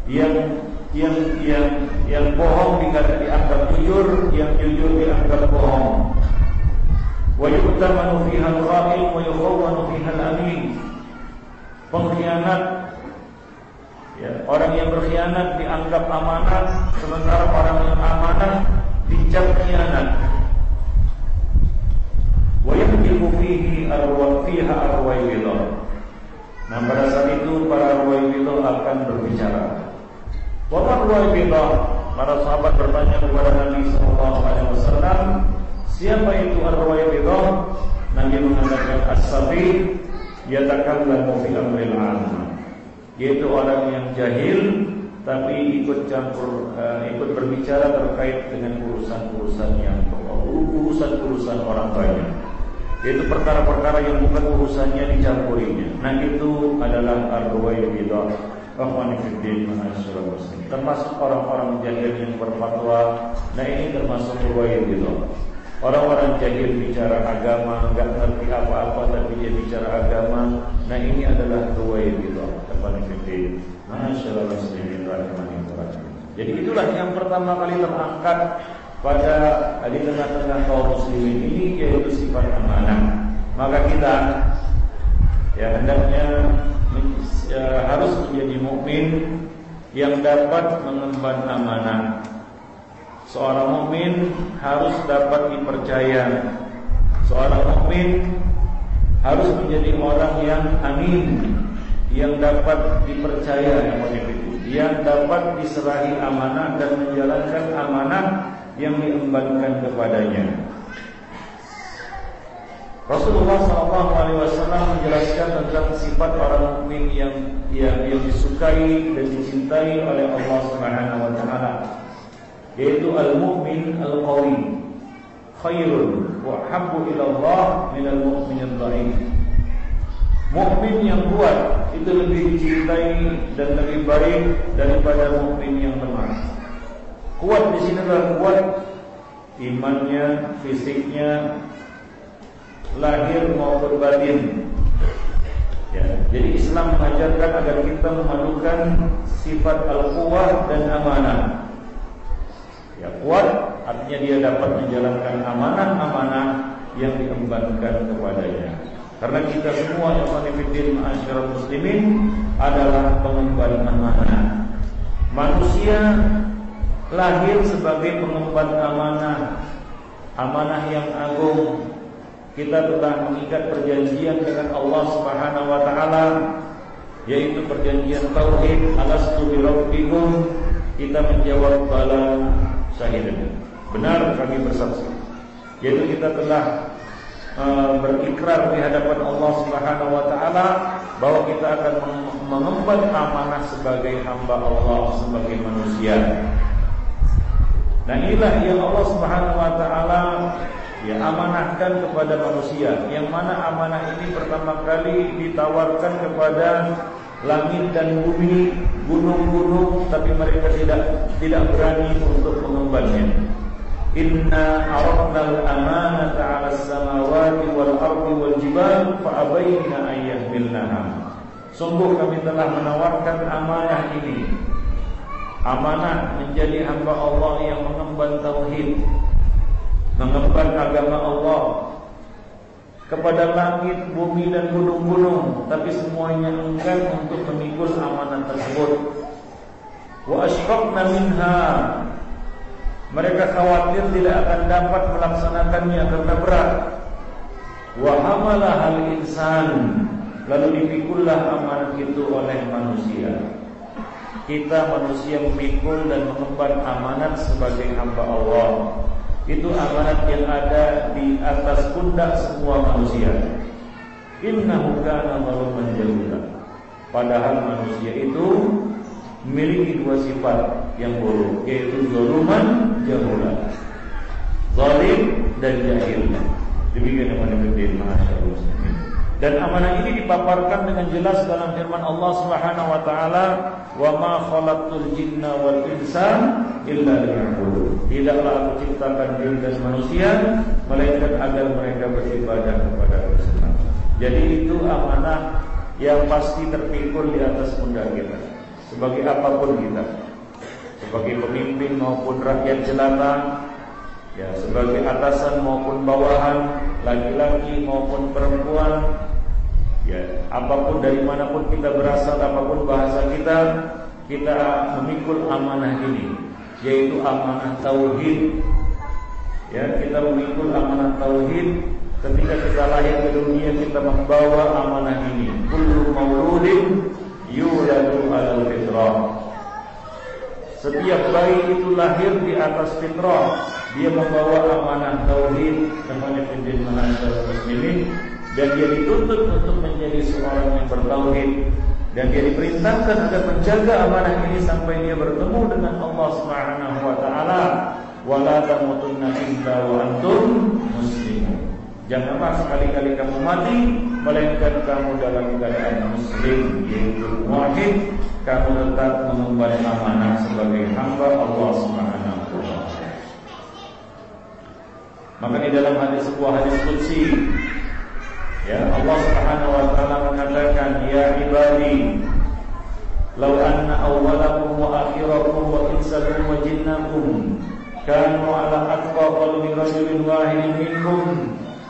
Yang yang yang yang bohong dikata dianggap jujur, yang jujur dianggap bohong. Wa yu'tamanu fiha al-kha'in wa yukhawwanu fiha al-amin. Pengkhianat Ya, orang yang berkhianat dianggap amanah, sementara orang yang amanah dicap khianat. Wa yajibu fihi arwa fiha arwaidah. Nah, pada saat itu para arwaidah akan berbicara. Wa arwaidah? Para sahabat bertanya kepada Nabi sallallahu alaihi wasallam, siapa itu arwaidah? Nabi mengatakan as-sabi yatakallamu fi amril 'amma yaitu orang yang jahil tapi ikut campur uh, ikut berbicara terkait dengan urusan-urusan yang urusan-urusan orang banyak. Yaitu perkara-perkara yang bukan urusannya dicampurinya. Nah itu adalah ar-ruwaibidah termasuk orang-orang jahil yang berfatwa. Nah ini termasuk ruwaibidah Orang-orang jahil bicara agama, enggak ngerti apa-apa tapi dia bicara agama. Nah ini adalah ruwaibidah. Jadi itulah yang pertama kali terangkat pada di tengah-tengah kaum muslimin ini yaitu sifat amanah. Maka kita ya hendaknya ya, harus menjadi mukmin yang dapat mengemban amanah Seorang mukmin harus dapat dipercaya. Seorang mukmin harus menjadi orang yang amin, yang dapat dipercaya yang dapat diserahi amanah dan menjalankan amanah yang diembankan kepadanya. Rasulullah SAW menjelaskan tentang sifat orang mukmin yang yang, yang disukai dan dicintai oleh Allah Subhanahu Wa Taala yaitu al-mu'min al-qawi khairun wa habbu ila Allah min al-mu'min al-dhaif. Mukmin yang kuat itu lebih dicintai dan lebih baik daripada mukmin yang lemah. Kuat di sini adalah kuat imannya, fisiknya, lahir maupun batin. Ya, jadi Islam mengajarkan agar kita memadukan sifat al-quwah dan amanah. Ya kuat artinya dia dapat menjalankan amanah-amanah yang diembankan kepadanya. Karena kita semua yang sanifidin ma'asyiral muslimin adalah pengemban amanah. Manusia lahir sebagai pengemban amanah, amanah yang agung. Kita telah mengikat perjanjian dengan Allah Subhanahu wa taala yaitu perjanjian tauhid alastu birabbikum kita menjawab bala syahidan. Benar kami bersaksi. Yaitu kita telah berikrar di hadapan Allah Subhanahu wa taala bahwa kita akan mengemban amanah sebagai hamba Allah sebagai manusia. Dan inilah yang Allah Subhanahu wa taala ya amanahkan kepada manusia. Yang mana amanah ini pertama kali ditawarkan kepada langit dan bumi, gunung-gunung, tapi mereka tidak tidak berani untuk mengembannya. Al-amanata 'ala as-samawati wal ardi wal jibal fa abayna an yahmilnaha. Sungguh kami telah menawarkan amanah ini. Amanah menjadi hamba Allah yang mengemban tauhid, mengemban agama Allah, kepada langit, bumi dan gunung-gunung, tapi semuanya enggan untuk memikul amanah tersebut. Wa asyraqna minha mereka khawatir tidak akan dapat melaksanakannya karena berat. Wa hamalah hal insan lalu dipikullah amanah itu oleh manusia. kita manusia memikul dan mengemban amanat sebagai hamba Allah. Itu amanat yang ada di atas pundak semua manusia. Innahu kana zaluman jahula. Padahal manusia itu memiliki dua sifat yang buruk, yaitu zaluman jahula. Zalim dan jahil. Demikian yang mana masyaallah. Dan amanah ini dipaparkan dengan jelas dalam firman Allah Subhanahu wa taala, "Wa ma khalaqtul jinna wal insa illa liya'budun." Tidaklah aku ciptakan jin dan manusia melainkan agar mereka beribadah kepada Allah. Jadi itu amanah yang pasti terpikul di atas pundak kita. Sebagai apa pun kita, sebagai pemimpin maupun rakyat jelata, ya sebagai atasan maupun bawahan, laki-laki maupun perempuan, Ya, apa pun dari mana pun kita berasal, apa pun bahasa kita, kita memikul amanah ini, yaitu amanah tauhid. Ya, kita memikul amanah tauhid ketika kita lahir ke dunia kita membawa amanah ini. Kullu mauludin yuladu alal fitrah. Setiap bayi itu lahir di atas fitrah. Dia membawa amanah tauhid, namanya penjin mahasiswa muslimin dan dia dituntut untuk menjadi seorang yang bertauhid dan dia diperintahkan agar menjaga amanah ini sampai dia bertemu dengan Allah Subhanahu wa taala wala tamutunna illa wa antum muslimun janganlah sekali-kali kamu mati melainkan kamu dalam keadaan muslim yaitu wajib. Kamu tetap mengemban amanah sebagai hamba Allah Subhanahu wa maka di dalam hadis sebuah hadis qudsi Ya Allah Subhanahu wa taala mengatakan ya ibadi law anna awwalakum wa akhirakum wa insakum wa jinnakum kanu ala atqa qalbi rajulin wahidin minkum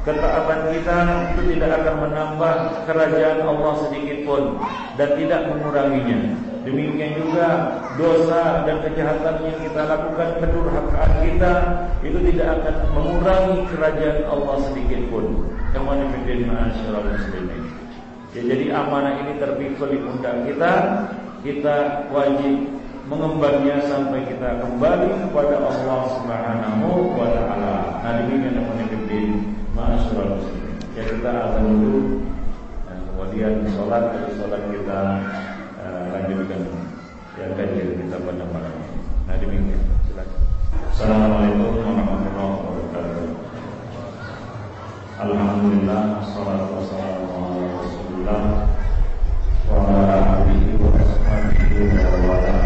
Ketaatan kita itu tidak akan menambah kerajaan Allah sedikit pun dan tidak menguranginya. Demikian juga dosa dan kejahatan yang kita lakukan kedurhakaan kita itu tidak akan mengurangi kerajaan Allah sedikit pun. Yang mana muslimin. Ya, jadi amanah ini terpikul di pundak kita, kita wajib mengembannya sampai kita kembali kepada Allah Subhanahu wa taala. Nah, demikian yang ma'asyiral muslimin. Ya kita akan dulu kemudian sholat dari sholat kita uh, lanjutkan yang kajian kita pada malam ini. Nah, demikian. Silakan. Assalamualaikum warahmatullahi wabarakatuh. Alhamdulillah, salatu wassalamu ala Rasulullah wa ala alihi wa ashabihi wa ala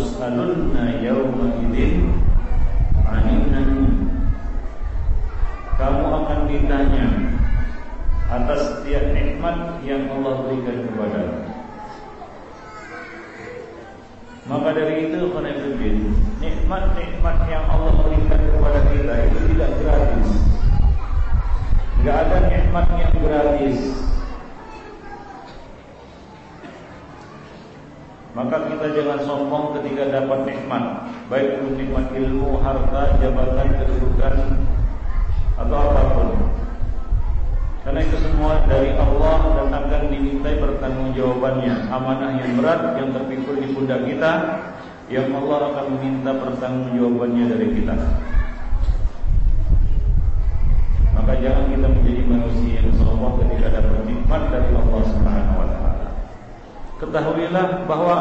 los alumni nikmat ilmu, harta, jabatan, kedudukan atau apa pun. Karena itu semua dari Allah dan akan dimintai pertanggungjawabannya. Amanah yang berat yang terpikul di pundak kita, yang Allah akan meminta pertanggungjawabannya dari kita. Maka jangan kita menjadi manusia yang sombong ketika dapat nikmat dari Allah Subhanahu wa taala. Ketahuilah bahwa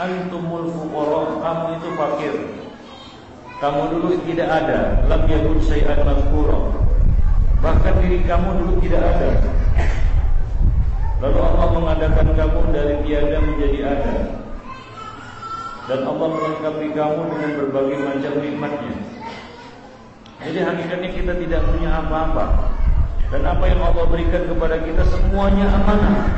antumul fuqara, kamu itu fakir. Kamu dulu tidak ada, lam yakun syai'an mazkura. Bahkan diri kamu dulu tidak ada. Lalu Allah mengadakan kamu dari tiada menjadi ada. Dan Allah melengkapi kamu dengan berbagai macam nikmatnya. Jadi hakikatnya kita tidak punya apa-apa Dan apa yang Allah berikan kepada kita semuanya amanah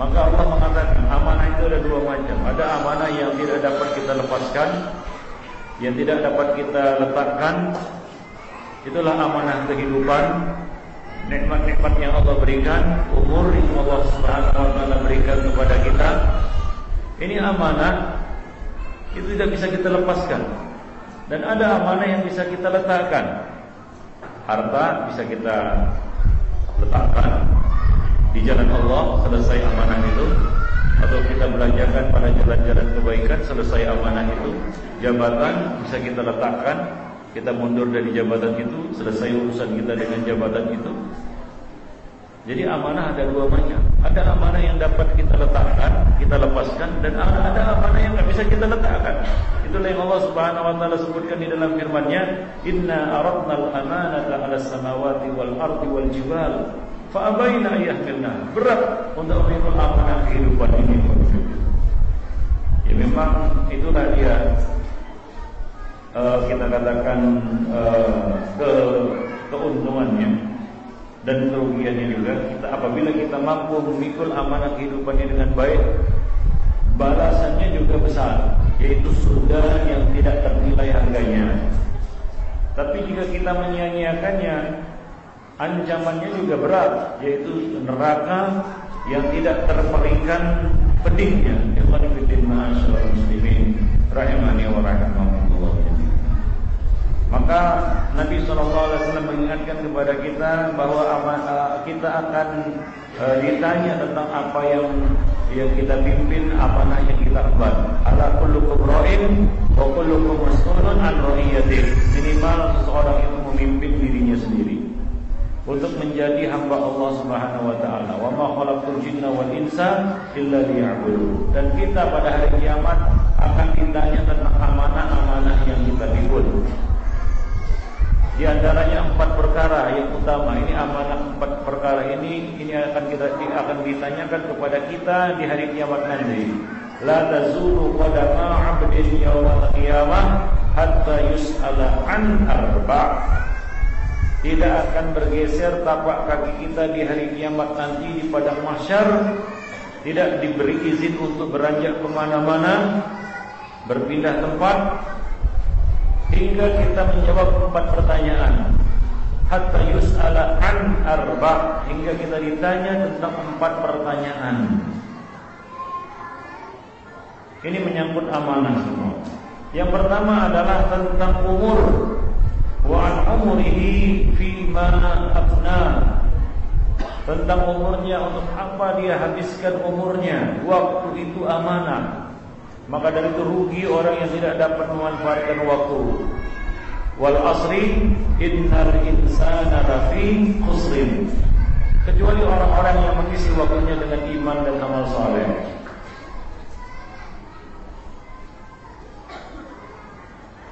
Maka Allah mengatakan amanah itu ada dua macam Ada amanah yang tidak dapat kita lepaskan Yang tidak dapat kita letakkan Itulah amanah kehidupan Nikmat-nikmat yang Allah berikan Umur yang Allah subhanahu wa ta'ala berikan kepada kita. Ini amanah Itu tidak bisa kita lepaskan. Dan ada amanah yang bisa kita letakkan. Harta bisa kita letakkan Di jalan Allah selesai amanah itu Atau kita belanjakan pada jalan-jalan kebaikan selesai amanah itu Jabatan bisa kita letakkan Kita mundur dari jabatan itu Selesai urusan kita dengan jabatan itu jadi amanah ada dua macam. Ada amanah yang dapat kita letakkan, kita lepaskan dan ada amanah yang tidak bisa kita letakkan. Itulah yang Allah Subhanahu wa taala sebutkan di dalam firman-Nya, "Inna aradna al-amanata 'ala samawati wal ardi wal jibal fa abaina yahmilna." Berat untuk memikul amanah kehidupan ini. Ya memang itulah dia uh, kita katakan uh, ke keuntungannya dan kerugiannya juga kita apabila kita mampu memikul amanah kehidupannya dengan baik balasannya juga besar yaitu surga yang tidak ternilai harganya tapi jika kita menyia-nyiakannya ancamannya juga berat yaitu neraka yang tidak terperingkan pedihnya ikhwan fillah muslimin rahimani wa rahimakumullah maka Nabi SAW mengingatkan kepada kita bahwa uh, kita akan uh, ditanya tentang apa yang yang kita pimpin, amanah yang kita emban. Ala kullukum ra'in wa kullukum mas'ulun an ra'iyatih. Minimal seseorang itu memimpin dirinya sendiri untuk menjadi hamba Allah Subhanahu wa taala. Wa ma khalaqtul jinna wal insa illa liya'budun. Dan kita pada hari kiamat akan ditanya tentang amanah-amanah yang kita pikul. Di antaranya empat perkara yang utama. Ini amanah empat perkara ini ini akan kita akan ditanyakan kepada kita di hari kiamat nanti. La tazulu qadama 'abdin yaumil qiyamah hatta yus'ala an arba'. Tidak akan bergeser tapak kaki kita di hari kiamat nanti di padang mahsyar. Tidak diberi izin untuk beranjak ke mana-mana berpindah tempat. Hingga kita menjawab empat pertanyaan. Hatta yus'ala an arba. Hingga kita ditanya tentang empat pertanyaan. Ini menyangkut amanah semua. Yang pertama adalah tentang umur umurihi fi ma afna tentang umurnya untuk apa dia habiskan umurnya waktu itu amanah maka dari itu rugi orang yang tidak dapat memanfaatkan waktu. Wal asri innal insana lafi khusrin. Kecuali orang-orang yang mengisi waktunya dengan iman dan amal saleh.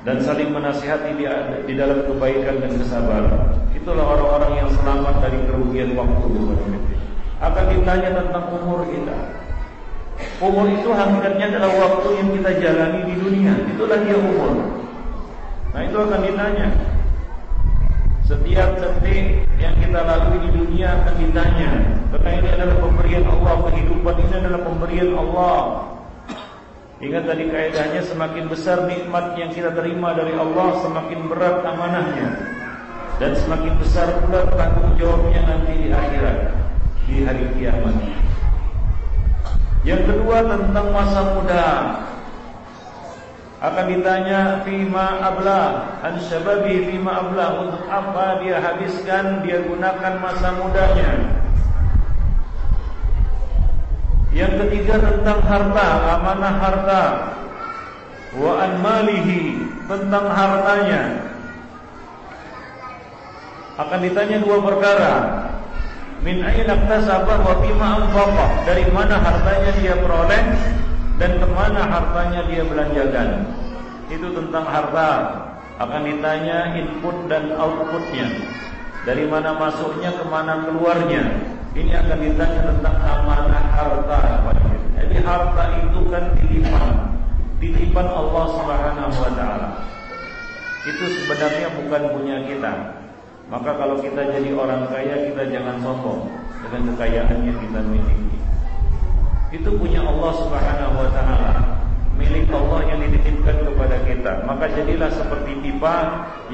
Dan saling menasihati di, di dalam kebaikan dan kesabaran. Itulah orang-orang yang selamat dari kerugian waktu. Akan ditanya tentang umur kita. Umur itu hakikatnya adalah waktu yang kita jalani di dunia. Itulah dia umur. Nah itu akan ditanya. Setiap detik yang kita lalui di dunia akan ditanya. Karena ini adalah pemberian Allah. Kehidupan ini adalah pemberian Allah. Ingat tadi kaidahnya semakin besar nikmat yang kita terima dari Allah, semakin berat amanahnya. Dan semakin besar pula tanggung jawabnya nanti di akhirat, di hari kiamat. Yang kedua tentang masa muda. akan ditanya fima abla an syababi fima abla untuk apa dia habiskan dia gunakan masa mudanya yang ketiga tentang harta amanah harta wa an malihi tentang hartanya akan ditanya dua perkara min aina iktasaba wa bima anfaqa dari mana hartanya dia peroleh dan ke mana hartanya dia belanjakan. Itu tentang harta. Akan ditanya input dan outputnya. Dari mana masuknya, ke mana keluarnya. Ini akan ditanya tentang amanah harta. Jadi harta itu kan titipan. Titipan Allah Subhanahu wa taala. Itu sebenarnya bukan punya kita. Maka kalau kita jadi orang kaya, kita jangan sombong dengan kekayaan yang kita miliki itu punya Allah Subhanahu wa taala milik Allah yang dititipkan kepada kita maka jadilah seperti pipa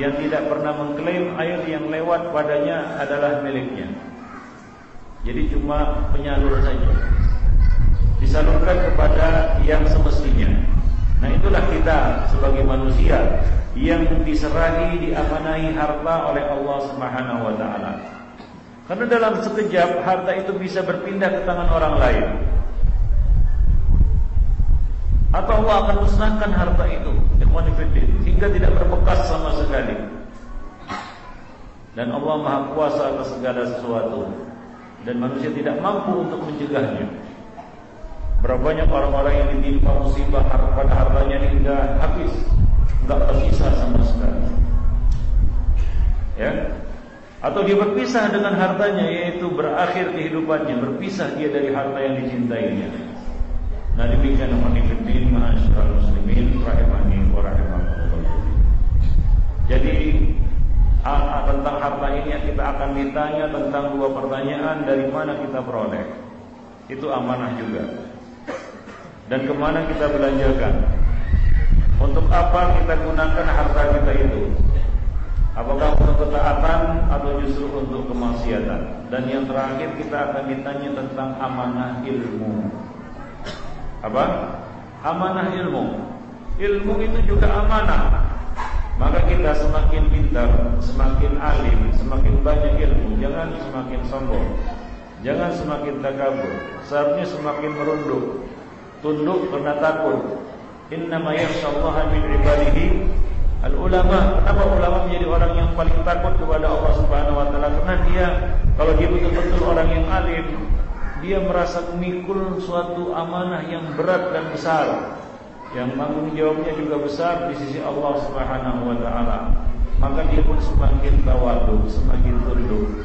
yang tidak pernah mengklaim air yang lewat padanya adalah miliknya jadi cuma penyalur saja. Disalurkan kepada yang semestinya. Nah itulah kita sebagai manusia yang diserahi diamanahi harta oleh Allah Subhanahu wa taala. Karena dalam sekejap harta itu bisa berpindah ke tangan orang lain. Atau Allah akan musnahkan harta itu hingga tidak berbekas sama sekali. Dan Allah Maha Kuasa atas segala sesuatu dan manusia tidak mampu untuk mencegahnya. Berapa banyak orang-orang yang ditimpa musibah pada hartanya hingga habis, enggak tersisa sama sekali. Ya, atau dia berpisah dengan hartanya yaitu berakhir kehidupannya berpisah dia dari harta yang dicintainya Nah demikian Ikhwanifiddin Ma'asyiral muslimin Rahimani wa rahimakumullah Jadi Tentang harta ini kita akan ditanya Tentang dua pertanyaan Dari mana kita peroleh Itu amanah juga Dan ke mana kita belanjakan Untuk apa kita gunakan harta kita itu Apakah untuk ketaatan atau justru untuk kemaksiatan Dan yang terakhir kita akan ditanya tentang amanah ilmu apa? Amanah ilmu. Ilmu itu juga amanah. Maka kita semakin pintar, semakin alim, semakin banyak ilmu, jangan semakin sombong. Jangan semakin takabur. Seharusnya semakin merunduk, tunduk karena takut. Inna ma yakhshallaha min ibadihi al-ulama. Kenapa ulama menjadi orang yang paling takut kepada Allah Subhanahu wa taala? Karena dia kalau dia betul-betul orang yang alim, dia merasa memikul suatu amanah yang berat dan besar yang tanggung jawabnya juga besar di sisi Allah Subhanahu wa taala. Maka dia pun semakin tawadu semakin tunduk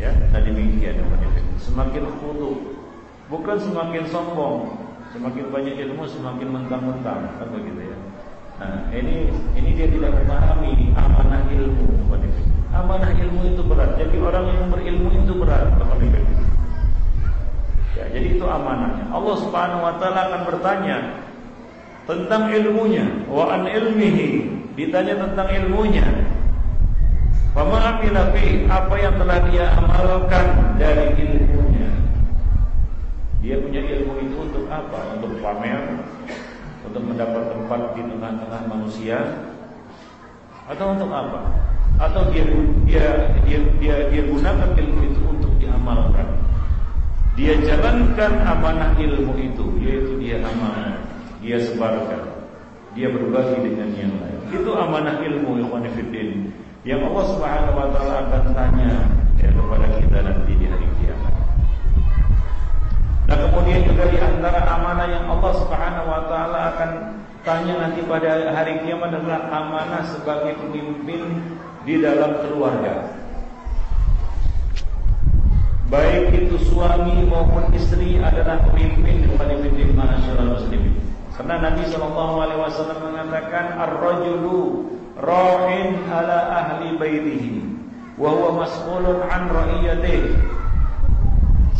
ya tadi demikian semakin khudu bukan semakin sombong semakin banyak ilmu semakin mentang-mentang. Kan begitu ya? Nah ini ini dia tidak memahami amanah ilmu. Amanah ilmu itu berat. Jadi orang yang berilmu itu berat. Teman-teman Ya, jadi itu amanahnya. Allah Subhanahu wa taala akan bertanya tentang ilmunya, wa an ilmihi, ditanya tentang ilmunya. Fama amila apa yang telah dia amalkan dari ilmunya. Dia punya ilmu itu untuk apa? Untuk pamer, untuk mendapat tempat di tengah-tengah manusia, atau untuk apa? Atau dia dia dia dia, dia gunakan ilmu itu untuk diamalkan dia jalankan amanah ilmu itu yaitu dia amanah dia sebarkan dia berbagi dengan yang lain. Itu amanah ilmu yang fiddin yang Allah Subhanahu wa taala akan tanya ya, kepada kita nanti di hari kiamat. Nah kemudian juga di antara amanah yang Allah Subhanahu wa taala akan tanya nanti pada hari kiamat adalah amanah sebagai pemimpin di dalam keluarga baik itu suami maupun istri adalah pemimpin kepada pemimpin masyarakat muslimin. Karena Nabi Shallallahu Alaihi Wasallam mengatakan ar-rajulu ra'in ala ahli baitihi wa huwa mas'ulun an ra'iyatihi.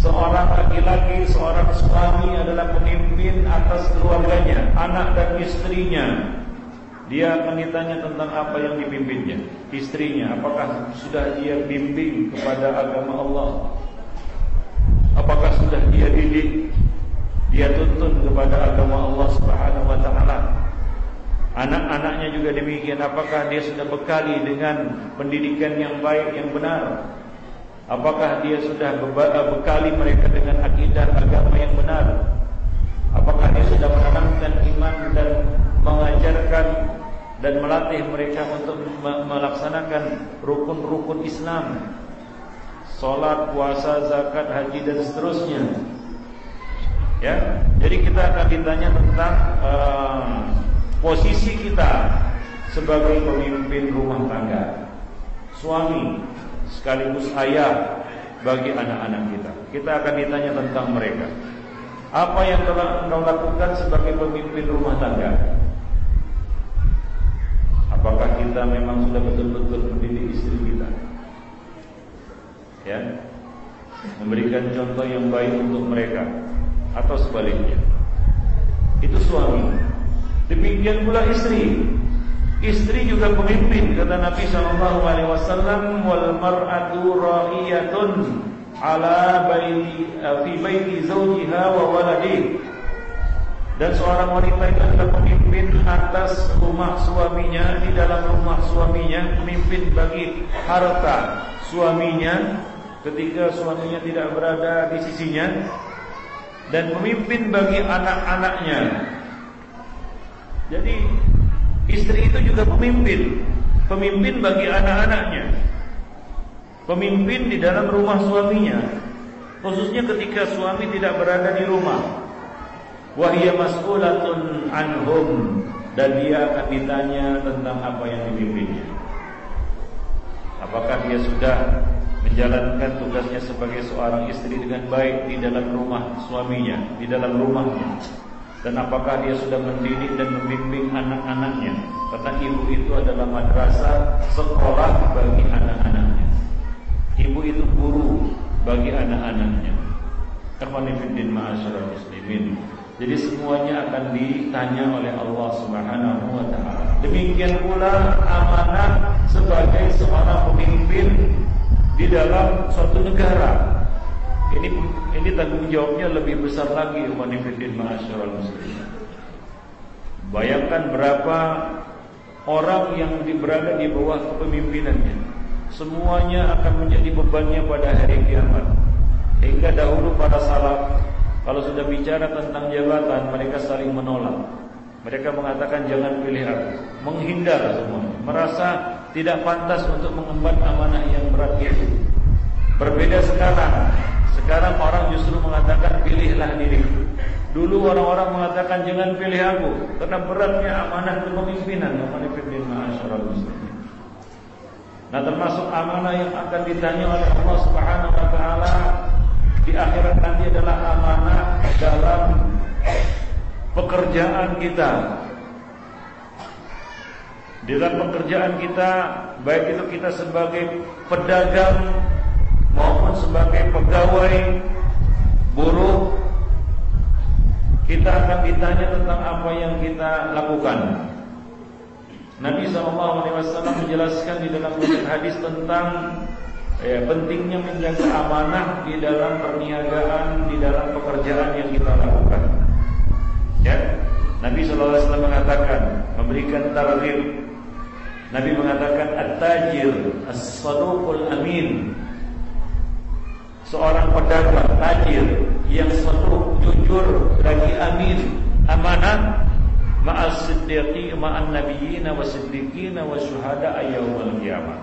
Seorang laki-laki, seorang suami adalah pemimpin atas keluarganya, anak dan istrinya. Dia akan ditanya tentang apa yang dipimpinnya, istrinya, apakah sudah dia bimbing kepada agama Allah, Apakah sudah dia didik? Dia tuntun kepada agama Allah Subhanahu wa taala. Anak-anaknya juga demikian. Apakah dia sudah bekali dengan pendidikan yang baik, yang benar? Apakah dia sudah bekali mereka dengan akidah agama yang benar? Apakah dia sudah menanamkan iman dan mengajarkan dan melatih mereka untuk melaksanakan rukun-rukun Islam Salat, puasa, zakat, haji dan seterusnya Ya, jadi kita akan ditanya tentang uh, posisi kita sebagai pemimpin rumah tangga, suami sekaligus ayah bagi anak-anak kita. Kita akan ditanya tentang mereka. Apa yang telah engkau lakukan sebagai pemimpin rumah tangga? Apakah kita memang sudah betul-betul mendidik istri kita? Ya, memberikan contoh yang baik untuk mereka atau sebaliknya. Itu suami. Demikian pula istri. Istri juga pemimpin kata Nabi sallallahu alaihi wasallam wal mar'atu ra'iyatun ala baiti fi baiti zawjiha wa. Dan seorang wanita itu adalah pemimpin atas rumah suaminya di dalam rumah suaminya, pemimpin bagi harta suaminya ketika suaminya tidak berada di sisinya dan pemimpin bagi anak-anaknya jadi istri itu juga pemimpin, pemimpin bagi anak-anaknya. Pemimpin di dalam rumah suaminya, khususnya ketika suami tidak berada di rumah. Wahia mas'ulatun anhum dan dia akan ditanya tentang apa yang dipimpinnya. Apakah dia sudah menjalankan tugasnya sebagai seorang istri dengan baik di dalam rumah suaminya, di dalam rumahnya? dan apakah dia sudah mendidik dan membimbing anak-anaknya karena ibu itu adalah madrasah sekolah bagi anak-anaknya ibu itu guru bagi anak-anaknya Ikhwanifiddin ma'asyarul muslimin jadi semuanya akan ditanya oleh Allah Subhanahu wa taala. Demikian pula amanah sebagai seorang pemimpin di dalam suatu negara. Ini ini tanggung jawabnya lebih besar lagi fillah ma'asyiral muslimin. Bayangkan berapa orang yang berada di bawah kepemimpinannya. Semuanya akan menjadi bebannya pada hari kiamat. Hingga dahulu para salaf kalau sudah bicara tentang jabatan mereka saling menolak. Mereka mengatakan jangan pilih aku, menghindar semuanya, merasa tidak pantas untuk mengemban amanah yang berat itu. Berbeda sekarang, sekarang orang justru mengatakan pilihlah diriku. Dulu orang-orang mengatakan jangan pilih aku karena beratnya amanah kepemimpinan pemimpin masyarakat. Nah termasuk amanah yang akan ditanya oleh Allah Subhanahu wa taala di akhirat nanti adalah amanah dalam pekerjaan kita. Di dalam pekerjaan kita, baik itu kita sebagai pedagang maupun sebagai pegawai buruh kita akan ditanya tentang apa yang kita lakukan. Nabi SAW menjelaskan di dalam hadis tentang ya, pentingnya menjaga amanah di dalam perniagaan, di dalam pekerjaan yang kita lakukan. Ya, Nabi SAW mengatakan, memberikan tarhib. Nabi mengatakan, at-tajir as-saduqul amin. Seorang pedagang tajir yang selalu jujur lagi amin amanah ma'as siddiqi ma'an nabiyina wa siddiqina wa syuhada yaumil qiyamah.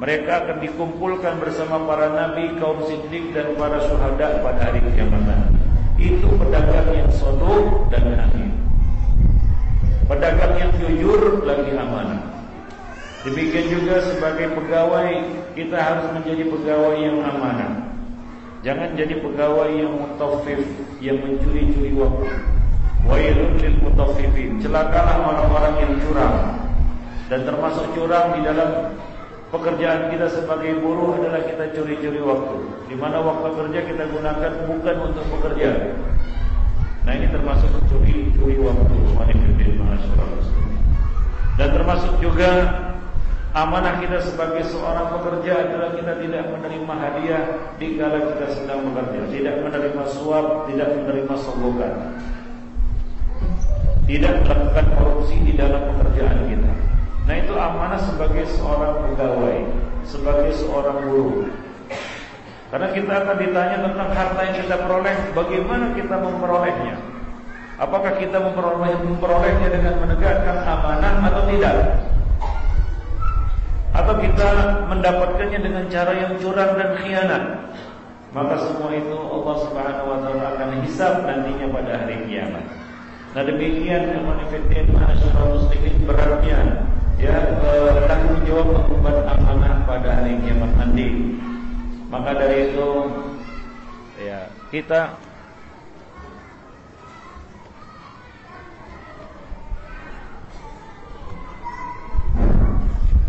Mereka akan dikumpulkan bersama para nabi kaum siddiq dan para syuhada pada hari kiamat. Itu pedagang yang sodok dan amin pedagang yang jujur lagi amanah demikian juga sebagai pegawai kita harus menjadi pegawai yang amanah Jangan jadi pegawai yang mutaffif yang mencuri-curi waktu. Wailun lil mutaffifin. Celakalah orang-orang yang curang. Dan termasuk curang di dalam pekerjaan kita sebagai buruh adalah kita curi-curi waktu. Di mana waktu kerja kita gunakan bukan untuk bekerja. Nah ini termasuk curi-curi waktu. Dan termasuk juga Amanah kita sebagai seorang pekerja adalah kita tidak menerima hadiah di kala kita sedang bekerja, tidak menerima suap, tidak menerima sogokan. tidak melakukan korupsi di dalam pekerjaan kita. Nah itu amanah sebagai seorang pegawai, sebagai seorang guru. Karena kita akan ditanya tentang harta yang kita peroleh, bagaimana kita memperolehnya. Apakah kita memperoleh, memperolehnya dengan menegakkan amanah atau tidak? Atau kita mendapatkannya dengan cara yang curang dan khianat? Maka semua itu Allah Subhanahu wa taala akan hisab nantinya pada hari kiamat. Nah demikian manifestin masyarakat muslimin beratnya ya eh, tanggung jawab mengemban amanah pada hari kiamat nanti. Maka dari itu ya kita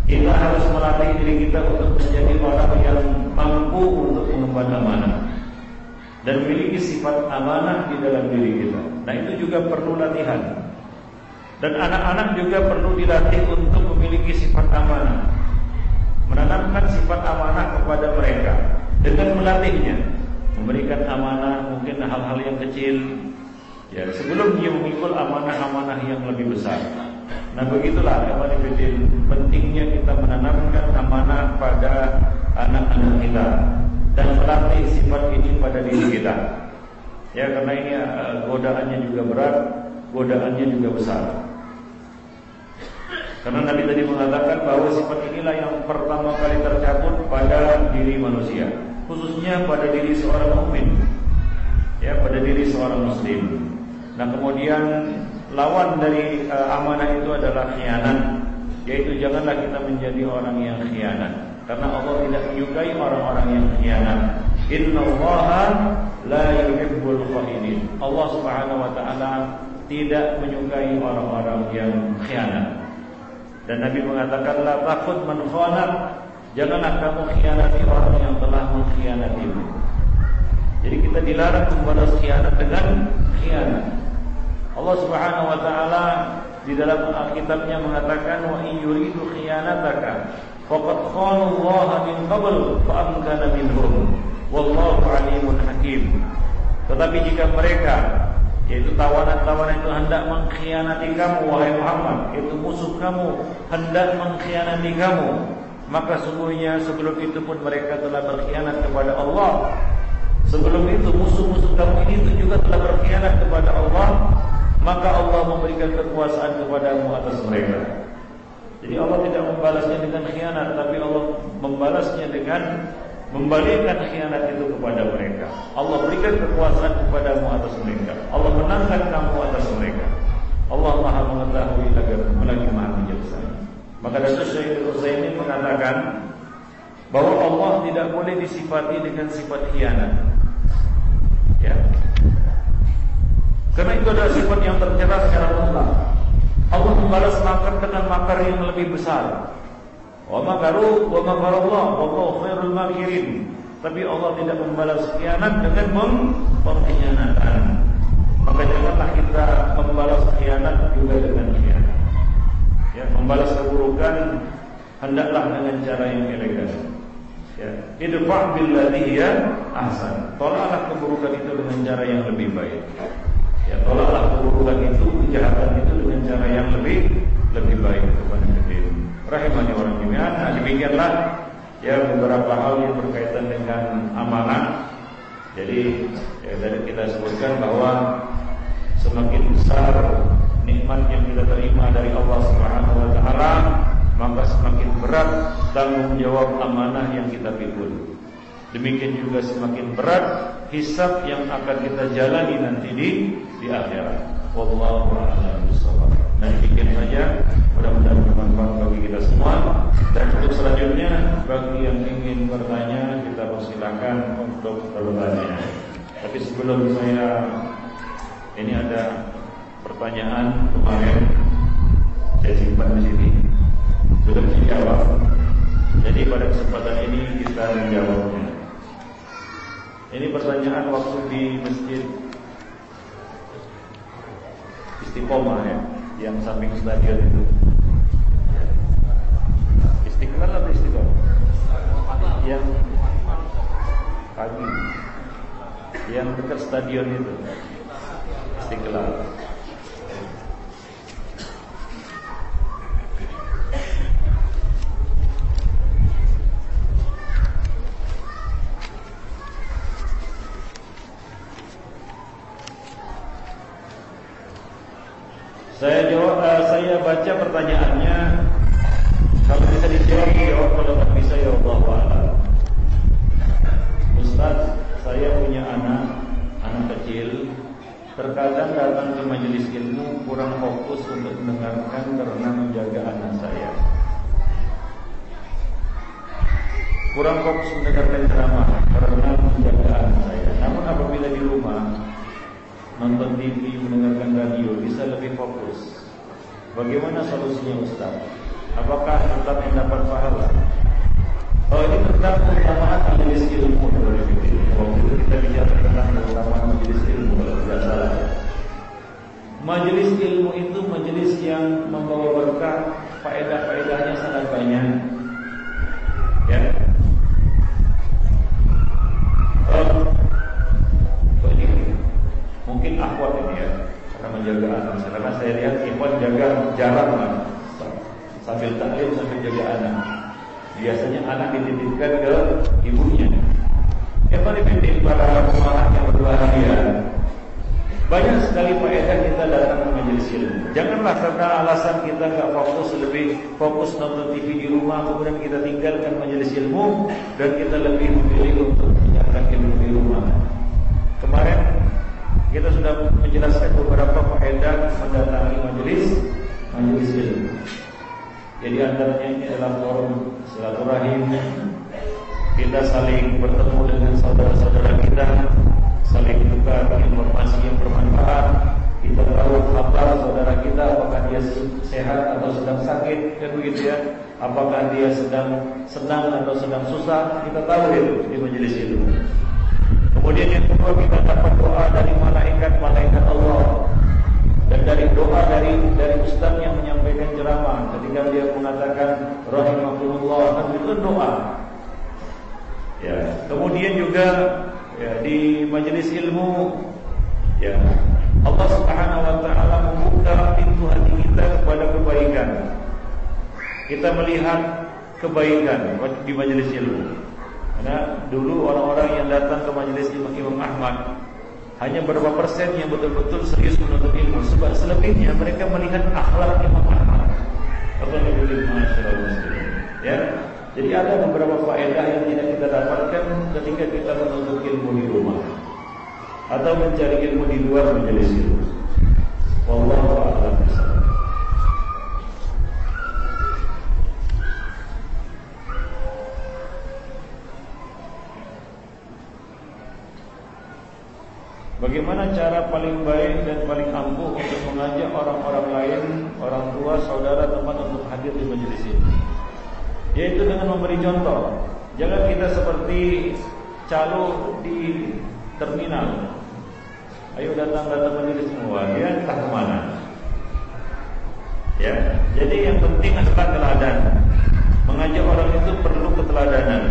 kita harus melatih diri kita untuk menjadi orang yang mampu untuk mengemban amanah dan memiliki sifat amanah di dalam diri kita. Nah itu juga perlu latihan. Dan anak-anak juga perlu dilatih untuk memiliki sifat amanah. Menanamkan sifat amanah kepada mereka dengan melatihnya, memberikan amanah mungkin hal-hal yang kecil. Ya, sebelum dia memikul amanah-amanah yang lebih besar. Nah begitulah Ikhwanifidin Pentingnya kita menanamkan amanah pada anak-anak kita Dan melatih sifat ini pada diri kita Ya karena ini uh, godaannya juga berat Godaannya juga besar Karena Nabi tadi mengatakan bahwa sifat inilah yang pertama kali tercabut pada diri manusia. Khususnya pada diri seorang mukmin, Ya pada diri seorang muslim. Nah kemudian lawan dari uh, amanah itu adalah khianat. Yaitu janganlah kita menjadi orang yang khianat. Karena Allah tidak menyukai orang-orang yang khianat. Innallaha la yuhibbul khainin Allah Subhanahu wa taala tidak menyukai orang-orang yang khianat dan Nabi mengatakan la takut man khanat janganlah kamu khianati orang yang telah mengkhianatimu. Jadi kita dilarang membalas khianat dengan khianat. Allah Subhanahu wa taala di dalam Alkitabnya mengatakan wa in yuridu khiyanataka faqad khana Allah min qabl fa amkana minhum. Wallahu alimun hakim. Tetapi jika mereka yaitu tawanan-tawanan itu hendak mengkhianati kamu wahai Muhammad, itu musuh kamu hendak mengkhianati kamu, maka sungguhnya sebelum itu pun mereka telah berkhianat kepada Allah. Sebelum itu musuh-musuh kamu ini juga telah berkhianat kepada Allah maka Allah memberikan kekuasaan kepadamu atas mereka. Jadi Allah tidak membalasnya dengan khianat, tapi Allah membalasnya dengan membalikkan khianat itu kepada mereka. Allah berikan kekuasaan kepadamu atas mereka. Allah menangkan kamu atas mereka. Allah Maha mengetahui lagi Maha bijaksana. Maka Rasul Syekh Utsaimin mengatakan bahwa Allah tidak boleh disifati dengan sifat khianat. Ya, karena itu adalah sifat yang tercela secara mutlak. Allah membalas makar dengan makar yang lebih besar. Wa makaru wa makarullah wallahu khairul makirin. Tapi Allah tidak membalas khianat dengan mengkhianatan. Maka janganlah kita membalas khianat juga dengan khianat. Ya, membalas keburukan hendaklah dengan cara yang elegan. Ya, idfa' billadhi ya ahsan. Tolaklah keburukan itu dengan cara yang lebih baik. Ya tolaklah keburukan itu, kejahatan itu dengan cara yang lebih lebih baik kepada kita. Rahimani orang jami'an. Nah demikianlah ya beberapa hal yang berkaitan dengan amanah. Jadi ya, dari kita sebutkan bahwa semakin besar nikmat yang kita terima dari Allah Subhanahu wa taala, maka semakin berat tanggung jawab amanah yang kita pikul. Demikian juga semakin berat hisab yang akan kita jalani nanti di di akhirat. Wallahu a'lam bishawab. Demikian saja. Mudah-mudahan bermanfaat bagi kita semua. Dan untuk selanjutnya bagi yang ingin bertanya kita persilakan untuk bertanya. Tapi sebelum saya ini ada pertanyaan kemarin saya simpan di sini sudah dijawab. Jadi pada kesempatan ini kita menjawabnya. Ini pertanyaan waktu di masjid istiqomah ya yang samping stadion itu. Istiqlal apa istiqomah? Yang pagi. Yang dekat stadion itu. Istiqlal. Baca pertanyaannya. Kalau bisa dijawab jawab kalau tak bisa ya Allah Allah. Ustaz, saya punya anak, anak kecil. Terkadang datang ke majelis ilmu kurang fokus untuk mendengarkan karena menjaga anak saya. Kurang fokus mendengarkan ceramah karena menjaga anak saya. Namun apabila di rumah Nonton TV, mendengarkan radio bisa lebih fokus Bagaimana solusinya Ustaz? Apakah tetap mendapat pahala? Oh ini tentang keutamaan majelis ilmu Waktu kita bicara tentang keutamaan majelis ilmu tidak salah. Majelis ilmu itu majelis yang membawa berkah, faedah-faedahnya sangat banyak. Ya. Akhwat ini ya, karena menjaga anak. Karena saya lihat ikhwan jaga jarak sambil taklim sambil jaga anak. Biasanya anak dititipkan ke ibunya. Yang paling para pemahaman yang berbahagia. Banyak sekali faedah kita datang ke majelis ilmu. Janganlah karena alasan kita nggak fokus lebih fokus nonton TV di rumah, kemudian kita tinggalkan majelis ilmu dan kita lebih memilih untuk menjalankan ilmu di rumah. Kemarin kita sudah menjelaskan beberapa faedah mendatangi majelis majelis ilmu. Jadi antaranya ini adalah forum silaturahim. Kita saling bertemu dengan saudara-saudara kita, saling tukar informasi yang bermanfaat. Kita tahu kabar saudara kita apakah dia sehat atau sedang sakit, kan begitu ya? Apakah dia sedang senang atau sedang susah? Kita tahu itu di majelis itu. Kemudian yang kedua kita dapat doa dari malaikat-malaikat Allah dan dari doa dari dari ustaz yang menyampaikan ceramah ketika dia mengatakan rahimahullah kan itu doa. Ya, kemudian juga ya di majelis ilmu ya Allah Subhanahu wa taala membuka pintu hati kita kepada kebaikan. Kita melihat kebaikan di majelis ilmu. Karena dulu orang-orang yang datang ke majelis ilmu Imam Ahmad hanya berapa persen yang betul-betul serius menuntut ilmu. Sebab selebihnya mereka melihat akhlak Imam Ahmad. Ya. Jadi ada beberapa faedah yang tidak kita dapatkan ketika kita menuntut ilmu di rumah atau mencari ilmu di luar majelis ilmu. Wallahu a'lam Bagaimana cara paling baik dan paling ampuh untuk mengajak orang-orang lain, orang tua, saudara, teman untuk hadir di majelis ini? Yaitu dengan memberi contoh. Jangan kita seperti calo di terminal. Ayo datang datang majelis semua, ya entah ke mana. Ya, jadi yang penting adalah teladan. Mengajak orang itu perlu keteladanan,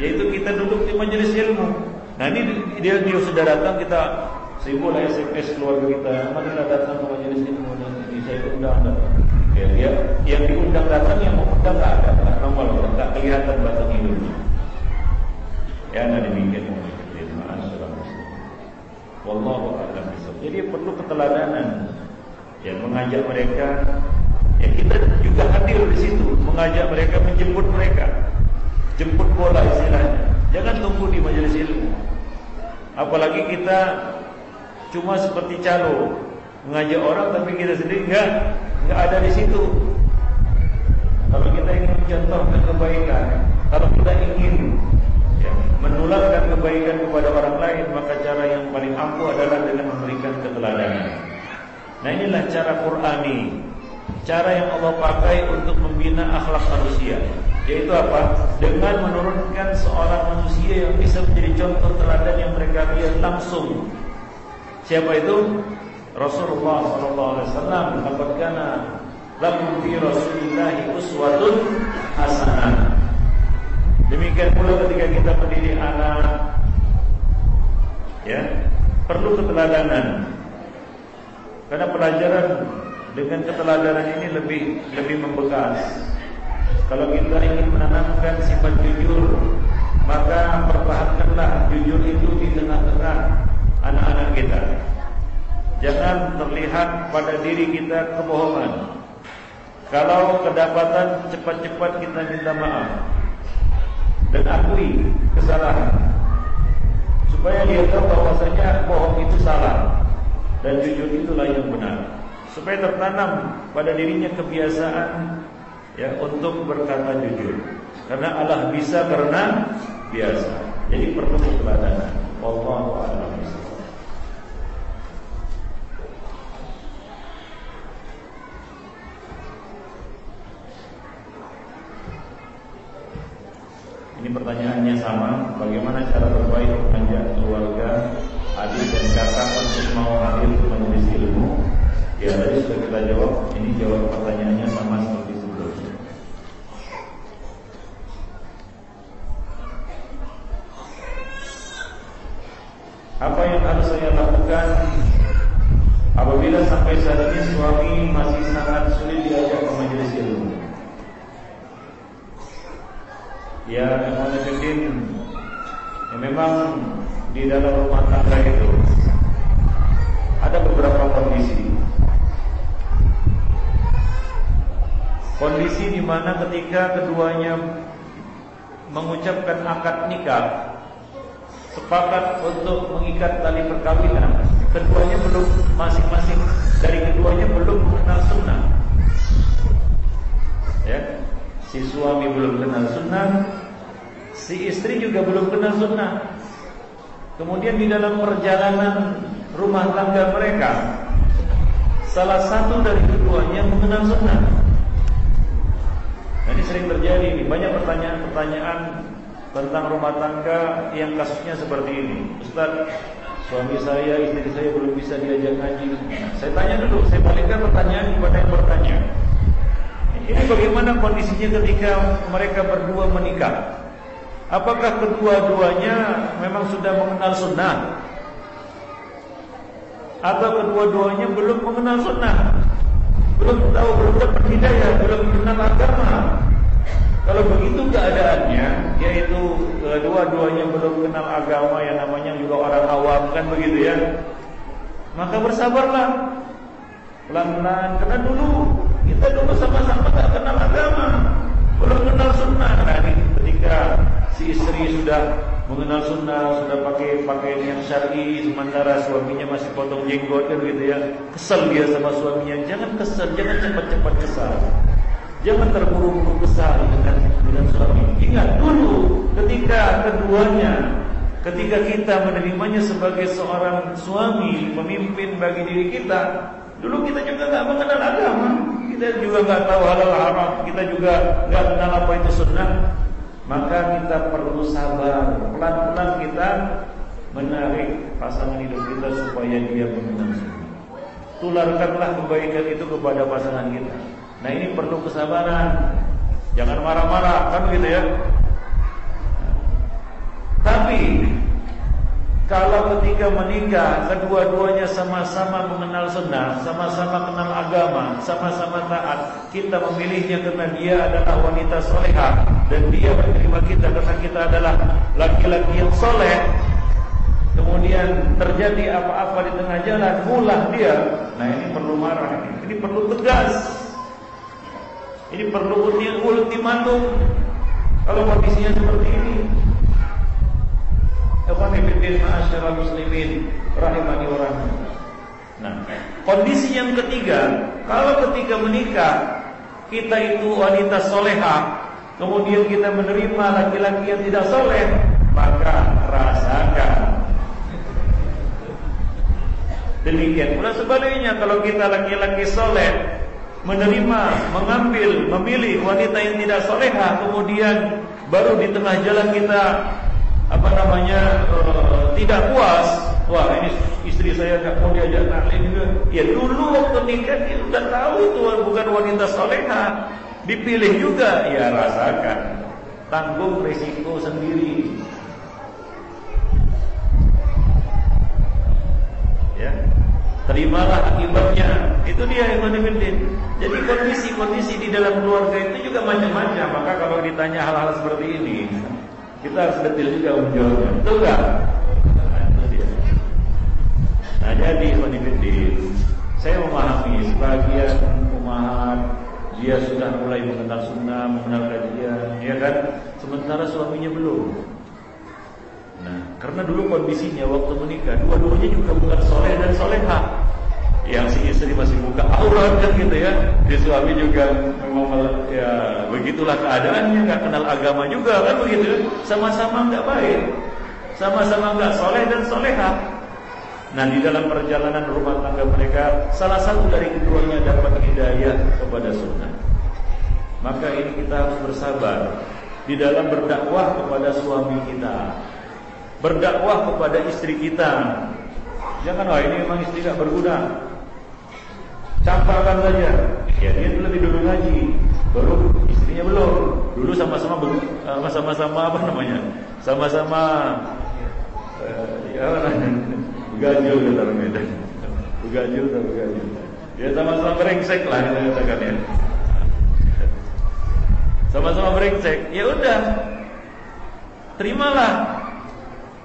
yaitu kita duduk di majelis ilmu. Nah ini dia dia sudah datang kita sibuk lah SMS keluarga kita. Marilah datang ke majelis ini kemudian ini saya undang datang. Ya, yang diundang datang yang mau undang nggak ada, nggak normal, nggak kelihatan batang hidungnya. Ya nggak demikian Wallahu a'lam Jadi perlu keteladanan. Yang mengajak mereka. Ya kita juga hadir di situ mengajak mereka menjemput mereka. Jemput bola istilahnya. Jangan tunggu di majelis ilmu. Apalagi kita cuma seperti calo mengajak orang tapi kita sendiri enggak enggak ada di situ. Kalau kita ingin mencontohkan kebaikan, kalau kita ingin ya, menularkan kebaikan kepada orang lain, maka cara yang paling ampuh adalah dengan memberikan keteladanan. Nah inilah cara Qurani, cara yang Allah pakai untuk membina akhlak manusia. Yaitu apa? Dengan menurunkan seorang manusia yang bisa menjadi contoh teladan yang mereka lihat langsung. Siapa itu? Rasulullah sallallahu alaihi wasallam laqad kana lakum fi uswatun hasanah. Demikian pula ketika kita mendidik anak ya, perlu keteladanan. Karena pelajaran dengan keteladanan ini lebih lebih membekas. Kalau kita ingin menanamkan sifat jujur Maka pertahankanlah jujur itu di tengah-tengah anak-anak kita. Jangan terlihat pada diri kita kebohongan. Kalau kedapatan cepat-cepat kita minta maaf. Dan akui kesalahan. Supaya dia tahu bahwasanya bohong itu salah. Dan jujur itulah yang benar. Supaya tertanam pada dirinya kebiasaan ya untuk berkata jujur. Karena Allah bisa karena biasa. Jadi perlu keteladanan wallahu a'lam Ini pertanyaannya sama, bagaimana cara terbaik mengajak keluarga, adik dan kakak untuk mau hadir majelis ilmu? Ya tadi sudah kita jawab, ini jawab pertanyaannya sama seperti sebelumnya. Apa yang harus saya lakukan apabila sampai saat ini suami masih sangat sulit diajak ke majelis ilmu? Ya Ikhwanuddin Ya memang Di dalam rumah tangga itu Ada beberapa kondisi. Kondisi di mana ketika keduanya Mengucapkan akad nikah Sepakat untuk mengikat tali perkawinan Keduanya belum Masing-masing dari keduanya belum mengenal sunnah. Ya Si suami belum kenal sunnah Si istri juga belum kenal sunnah. Kemudian di dalam perjalanan rumah tangga mereka Salah satu dari keduanya mengenal sunnah. Nah, Ini sering terjadi Banyak pertanyaan-pertanyaan Tentang rumah tangga yang kasusnya seperti ini. Ustaz Suami saya, istri saya belum bisa diajak ngaji. Saya tanya dulu, saya balikkan pertanyaan kepada yang bertanya ini bagaimana kondisinya ketika mereka berdua menikah? Apakah kedua-duanya memang sudah mengenal sunnah? Atau kedua-duanya belum mengenal sunnah? Belum tahu, belum dapat hidayah, belum mengenal agama? Kalau begitu keadaannya, yaitu kedua-duanya belum kenal agama yang namanya juga orang awam kan begitu ya? Maka bersabarlah, pelan-pelan. Karena dulu kita dulu sama-sama tak kenal agama, belum kenal sunnah. Nah, ketika si istri sudah mengenal sunnah, sudah pakai pakaian yang syar'i, sementara suaminya masih potong jenggot kan gitu ya, kesel dia sama suaminya. Jangan kesel, jangan cepat-cepat kesal. Jangan terburu-buru kesal dengan dengan suami. Ingat dulu ketika keduanya Ketika kita menerimanya sebagai seorang suami, pemimpin bagi diri kita, dulu kita juga nggak mengenal agama kita juga nggak tahu halal haram, kita juga nggak kenal apa itu sunnah, maka kita perlu sabar, pelan-pelan kita menarik pasangan hidup kita supaya dia mengenal sunnah. Tularkanlah kebaikan itu kepada pasangan kita. Nah ini perlu kesabaran, jangan marah-marah kan gitu ya. Tapi kalau ketika menikah kedua-duanya sama-sama mengenal sunnah, sama-sama kenal agama, sama-sama taat, kita memilihnya karena dia adalah wanita soleha dan dia menerima kita karena kita adalah laki-laki yang soleh. Kemudian terjadi apa-apa di tengah jalan, mulah dia. Nah ini perlu marah, ini, ini perlu tegas, ini perlu ultimatum. Kalau kondisinya seperti ini, Ikhwanifiddin ma'asyiral muslimin rahimani wa Nah, kondisi yang ketiga, kalau ketika menikah kita itu wanita soleha, kemudian kita menerima laki-laki yang tidak soleh, maka rasakan. Demikian pula sebaliknya, kalau kita laki-laki soleh, menerima, mengambil, memilih wanita yang tidak soleha, kemudian baru di tengah jalan kita apa namanya uh, tidak puas. Wah ini istri saya nggak mau diajak naklim juga. Ya dulu waktu nikah dia sudah tahu itu bukan wanita soleha. Dipilih juga ya rasakan. Tanggung resiko sendiri. Ya. Terimalah akibatnya. Itu dia yang menimidin jadi kondisi-kondisi di dalam keluarga itu juga macam-macam. Maka kalau ditanya hal-hal seperti ini kita harus detail juga menjawabnya. Betul enggak? Nah, jadi Khonifuddin, saya memahami sebagian umat dia sudah mulai mengenal sunnah, mengenal kajian, ya kan? Sementara suaminya belum. Nah, karena dulu kondisinya waktu menikah, dua-duanya juga bukan soleh dan soleha. Yang si istri masih buka aurat kan gitu ya, si suami juga memang ya begitulah keadaannya, nggak kenal agama juga kan begitu, sama-sama nggak baik, sama-sama nggak soleh dan soleha. Nah di dalam perjalanan rumah tangga mereka Salah satu dari keduanya dapat hidayah kepada sunnah. Maka ini kita harus bersabar Di dalam berdakwah kepada suami kita Berdakwah kepada istri kita. Jangan wah ini memang istri gak berguna Campakkan saja Ya dia lebih dulu ngaji Baru istrinya belum Dulu sama-sama eh, sama-sama apa namanya Sama-sama uh, Ya Begajul kata Medan. Begajul atau begajul. Ya sama-sama brengsek lah kita katakan ya. Sama-sama brengsek. Ya udah. Terimalah.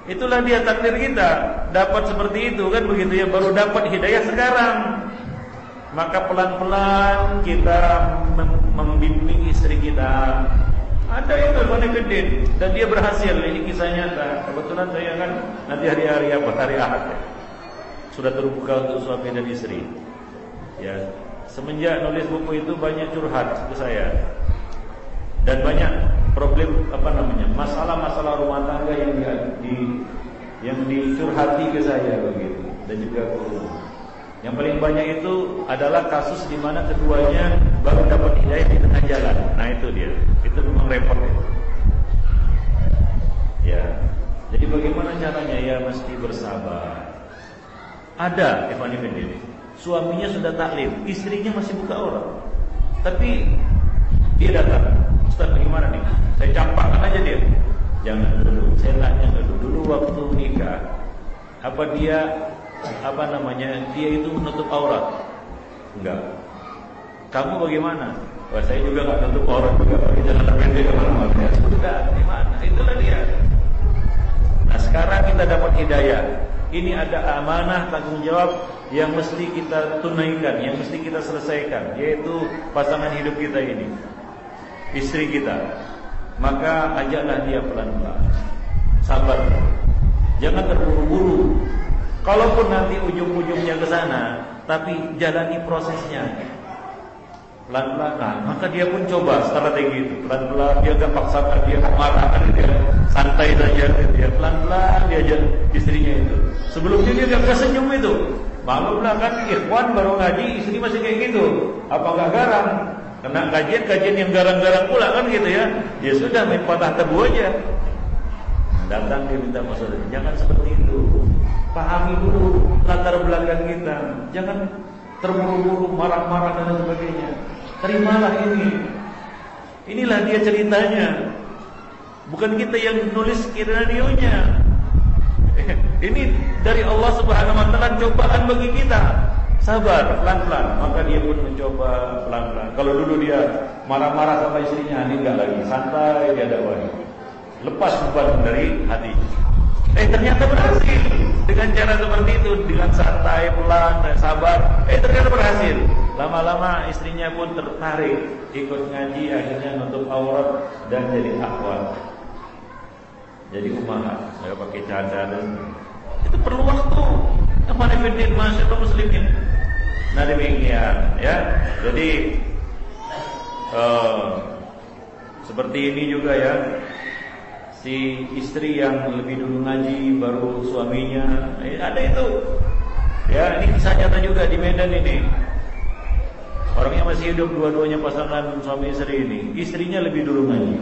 Itulah dia takdir kita. Dapat seperti itu kan begitu ya baru dapat hidayah sekarang. Maka pelan-pelan kita membimbing istri kita ada itu Konekudin dan dia berhasil. Ini kisah nyata. Kebetulan saya kan nanti hari-hari apa? Hari Ahad ya. Sudah terbuka untuk suami dan istri. Ya, semenjak nulis buku itu banyak curhat ke saya. Dan banyak problem apa namanya? Masalah-masalah rumah tangga yang di yang dicurhati ke saya begitu dan juga ke rumah. Yang paling banyak itu adalah kasus di mana keduanya baru dapat hidayah di tengah jalan. Nah itu dia. Itu memang repot ya. ya. Jadi bagaimana caranya? Ya mesti bersabar. Ada Evan ini. Suaminya sudah taklim, istrinya masih buka orang. Tapi dia datang. Ustaz bagaimana nih? Saya campakkan aja dia. Jangan dulu. Saya tanya dulu. Dulu waktu nikah, apa dia apa namanya? Dia itu menutup aurat. Enggak. Kamu bagaimana? Wah, saya juga nggak menutup aurat juga pakai jalan pendek ke mana-mana sudah gimana itulah dia. Nah sekarang kita dapat hidayah. Ini ada amanah tanggung jawab yang mesti kita tunaikan yang mesti kita selesaikan yaitu pasangan hidup kita ini. Istri kita. Maka ajaklah dia pelan-pelan. Sabar. Jangan terburu-buru Kalaupun nanti ujung-ujungnya ke sana, tapi jalani prosesnya. Pelan-pelan, nah, maka dia pun coba strategi itu. Pelan-pelan dia gak paksakan dia marah, dia santai saja, dia pelan-pelan dia aja istrinya itu. Sebelumnya dia gak senyum itu. Maklumlah kan ikhwan baru ngaji, istri masih kayak gitu. Apa gak garang? Kena kajian-kajian yang garang-garang pula kan gitu ya. Ya sudah main patah tebu aja. Datang dia minta maksud, jangan seperti itu. Pahami dulu latar belakang kita. Jangan terburu-buru marah-marah dan sebagainya. Terimalah ini. Inilah dia ceritanya. Bukan kita yang nulis skenario-nya. *laughs* Ini dari Allah Subhanahu wa taala cobaan bagi kita. Sabar, pelan-pelan. Maka dia pun mencoba pelan-pelan. Kalau dulu dia marah-marah sama istrinya, ini enggak lagi. Santai dia dakwah. Lepas beban dari hati. Eh ternyata berhasil dengan cara seperti itu, dengan santai, pelan, dan sabar. Eh ternyata berhasil. Lama-lama istrinya pun tertarik ikut ngaji, akhirnya nutup aurat dan jadi akhwat. Jadi umahat, saya pakai cadar dan itu perlu waktu. Apa nefidin masya Allah muslimin. Nah demikian ya. Jadi uh, seperti ini juga ya si istri yang lebih dulu ngaji baru suaminya. Eh, ada itu. Ya ini kisah nyata juga di Medan ini. Orang yang masih hidup dua-duanya pasangan suami istri ini. Istrinya lebih dulu ngaji.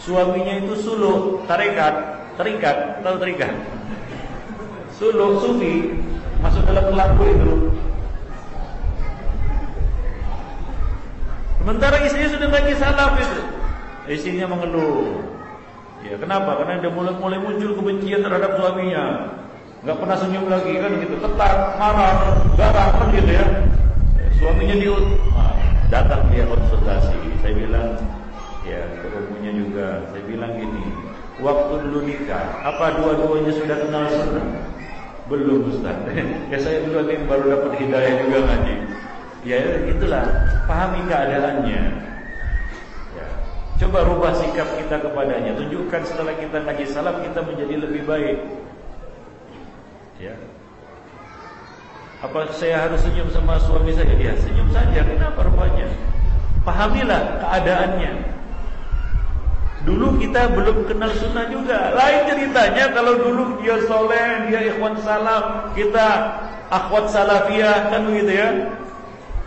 Suaminya itu suluh tarekat terikat tahu terikat? Suluh sufi masuk dalam pelaku itu. Sementara istrinya sudah ngaji salaf itu. Istrinya mengeluh Ya kenapa? Karena dia mulai mulai muncul kebencian terhadap suaminya. Enggak pernah senyum lagi kan gitu, ketat, marah, garang kan gitu ya. Suaminya diut, nah, datang dia konsultasi. Saya bilang, ya ketemunya juga. Saya bilang gini, waktu dulu nikah, apa dua-duanya sudah kenal sunnah? Belum Ustaz. *laughs* ya saya dulu baru dapat hidayah juga ngaji. Ya itulah, pahami keadaannya. Coba rubah sikap kita kepadanya. Tunjukkan setelah kita ngaji salam kita menjadi lebih baik. Ya. Apa saya harus senyum sama suami saya? Ya senyum saja. Kenapa rupanya? Pahamilah keadaannya. Dulu kita belum kenal sunnah juga. Lain ceritanya kalau dulu dia soleh, dia ikhwan salam, kita akhwat salafiyah kan begitu ya.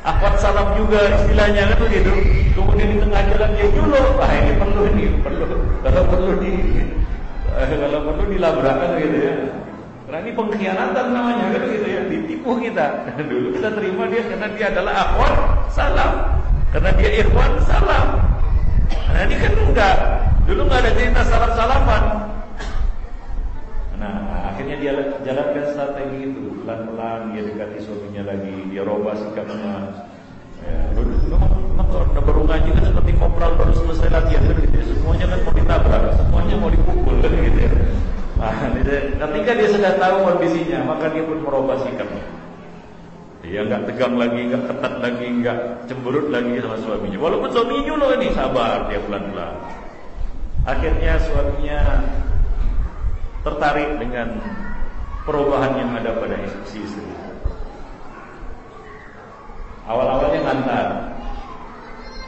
Akhwat salam juga istilahnya kan begitu. Kemudian di tengah jalan dia dulu, ah ini perlu ini perlu. Kalau perlu di kalau perlu dilabrak kan gitu ya. Karena ini pengkhianatan namanya kan gitu ya, ditipu kita. *laughs* Dulu kita terima dia karena dia adalah akhwat salam. Karena dia ikhwan salam. Nah ini kan enggak. Dulu enggak ada cerita salam-salaman. Nah, akhirnya dia jalankan strategi itu pelan-pelan dia dekati suaminya lagi, dia robah sikapnya. Ya, memang baru ngaji kan seperti kopral baru selesai latihan kan gitu. Ya. Semuanya kan mau ditabrak, semuanya mau dipukul kan gitu ya. Nah, ketika dia sudah tahu kondisinya, maka dia pun merubah sikapnya. Dia nggak tegang lagi, nggak ketat lagi, nggak cemberut lagi sama suaminya. Walaupun suaminya loh ini sabar, dia pelan-pelan. Akhirnya suaminya tertarik dengan perubahan yang ada pada si istri. Awal-awalnya ngantar,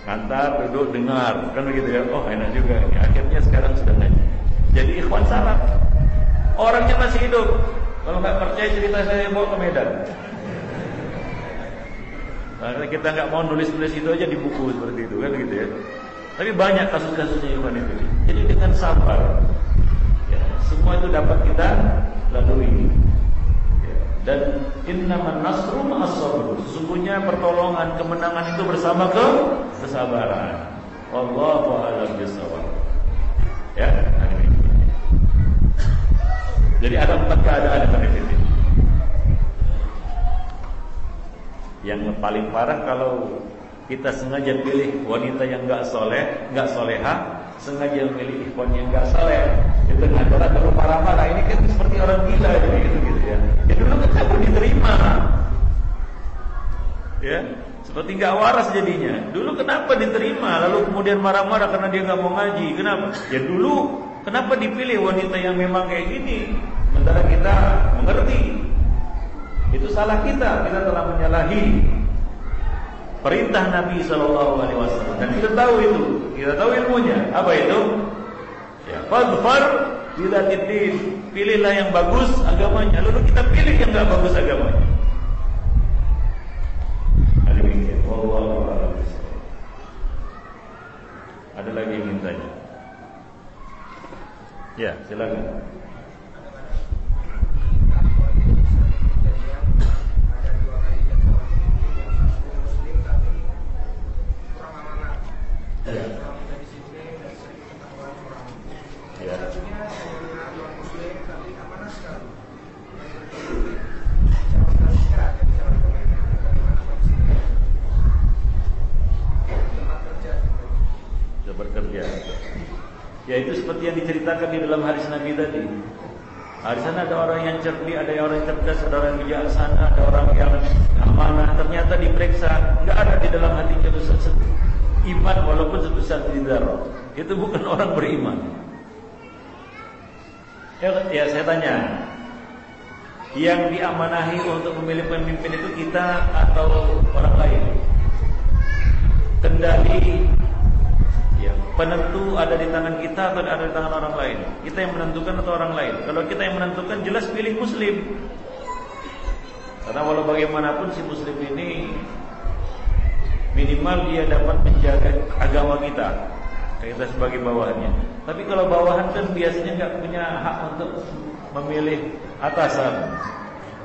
ngantar, duduk, dengar, kan begitu ya. Oh enak juga. Ya, akhirnya sekarang sudah nanya. Jadi ikhwan salah. Orangnya masih hidup. Kalau nggak percaya cerita saya bawa ke Medan. Nah, kita nggak mau nulis-nulis itu aja di buku seperti itu kan gitu ya. Tapi banyak kasus-kasusnya ikhwan itu. Jadi dengan sabar, semua itu dapat kita lalui. Ya. Dan innaman nasru ma'as Sesungguhnya pertolongan, kemenangan itu bersama ke kesabaran. Wallahu a'lam bishawab. Ya, Jadi ada empat keadaan yang ini. Yang paling parah kalau kita sengaja pilih wanita yang enggak soleh, enggak soleha, sengaja memilih ikhwan yang enggak soleh, itu antara kalau marah-marah ini kan seperti orang gila jadi gitu gitu ya. Ya dulu kenapa diterima? Ya, seperti nggak waras jadinya. Dulu kenapa diterima, lalu kemudian marah-marah karena dia nggak mau ngaji. Kenapa? Ya dulu kenapa dipilih wanita yang memang kayak gini? Sementara kita mengerti. Itu salah kita, kita telah menyalahi perintah Nabi Shallallahu Alaihi Wasallam dan kita tahu itu, kita tahu ilmunya. Apa itu? Ya, fadfar bidatidin. Pilihlah yang bagus agamanya. Lalu kita pilih yang enggak bagus agamanya. Ada Ada lagi yang ingin tanya? Ya, silakan. Yeah. bekerja. Ya itu seperti yang diceritakan di dalam hadis Nabi tadi. Nah, di sana ada orang yang cerdik, ada orang yang cerdas, ada orang bijaksana, ada orang yang amanah. Ternyata diperiksa, enggak ada di dalam hatinya itu iman walaupun sebesar tidak. Itu bukan *laughs* orang beriman. Ya, ya saya tanya, yang diamanahi untuk memilih pemimpin itu kita atau orang lain? Kendali Ya, penentu ada di tangan kita atau ada di tangan orang lain? Kita yang menentukan atau orang lain? Kalau kita yang menentukan jelas pilih muslim. Karena walau bagaimanapun si muslim ini minimal dia dapat menjaga agama kita. Kita sebagai bawahannya. Tapi kalau bawahan kan biasanya nggak punya hak untuk memilih atasan.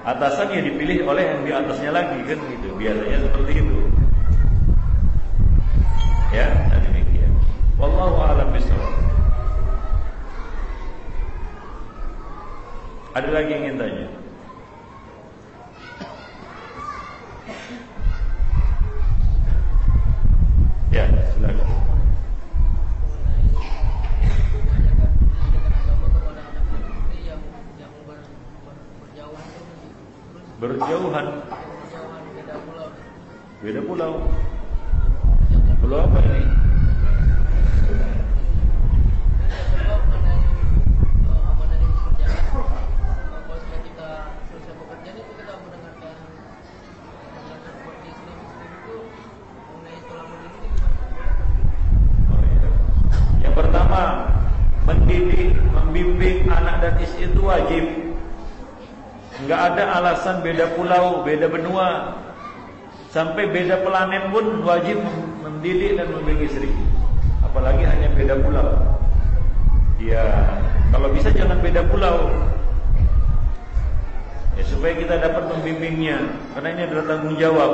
Atasan ya dipilih oleh yang di atasnya lagi kan gitu. Biasanya seperti itu. Ya, Wallahu a'lam bishawab. Ada lagi yang ingin tanya? Ya, silakan. Berjauhan Beda pulau. Pulau apa ini? Yang pertama mendidik, anak dan istri itu wajib. Enggak ada alasan beda pulau, beda benua, sampai beda planet pun wajib mendidik dan membimbing istri. Apalagi hanya beda pulau. Ya, kalau bisa jangan beda pulau. Ya, supaya kita dapat membimbingnya, karena ini adalah tanggung jawab.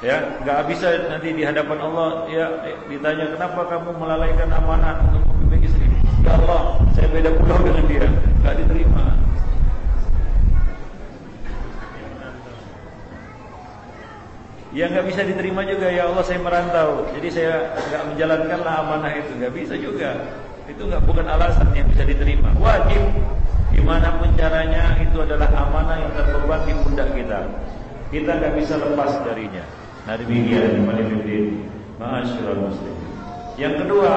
Ya, nggak bisa nanti di hadapan Allah ya ditanya kenapa kamu melalaikan amanat untuk membimbing istri. Ya Allah, saya beda pulau dengan dia, nggak diterima. Ya nggak bisa diterima juga ya Allah saya merantau, jadi saya nggak menjalankanlah amanah itu nggak bisa juga. Itu nggak bukan alasan yang bisa diterima. Wajib gimana pun caranya itu adalah amanah yang terbeban di pundak kita. Kita nggak bisa lepas darinya. Nah demikian Yang kedua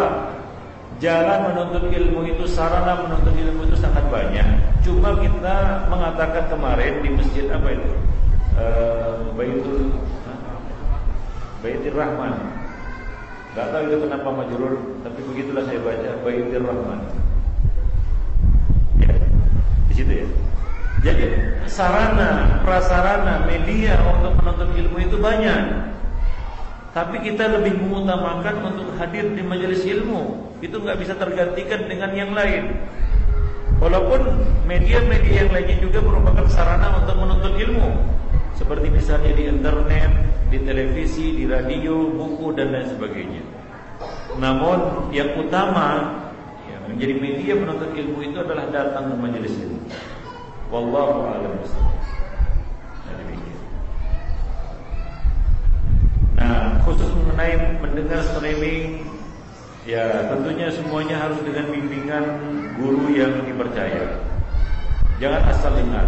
Jalan menuntut ilmu itu Sarana menuntut ilmu itu sangat banyak. Cuma kita mengatakan kemarin Di masjid apa itu? Uh, Baitul Rahman. Gak tahu itu kenapa majurur Tapi begitulah saya baca Baitul Rahman. Ya Di situ ya. Jadi sarana, prasarana, media untuk menuntut ilmu itu banyak. Tapi kita lebih mengutamakan untuk hadir di majelis ilmu. Itu nggak bisa tergantikan dengan yang lain. Walaupun media-media yang lainnya juga merupakan sarana untuk menuntut ilmu. Seperti misalnya di internet, di televisi, di radio, buku dan lain sebagainya. Namun yang utama ya, menjadi media menuntut ilmu itu adalah datang ke majelis ilmu. Wallahu a'lam Nah, khusus mengenai mendengar streaming Ya tentunya semuanya harus dengan bimbingan guru yang dipercaya. Jangan asal dengar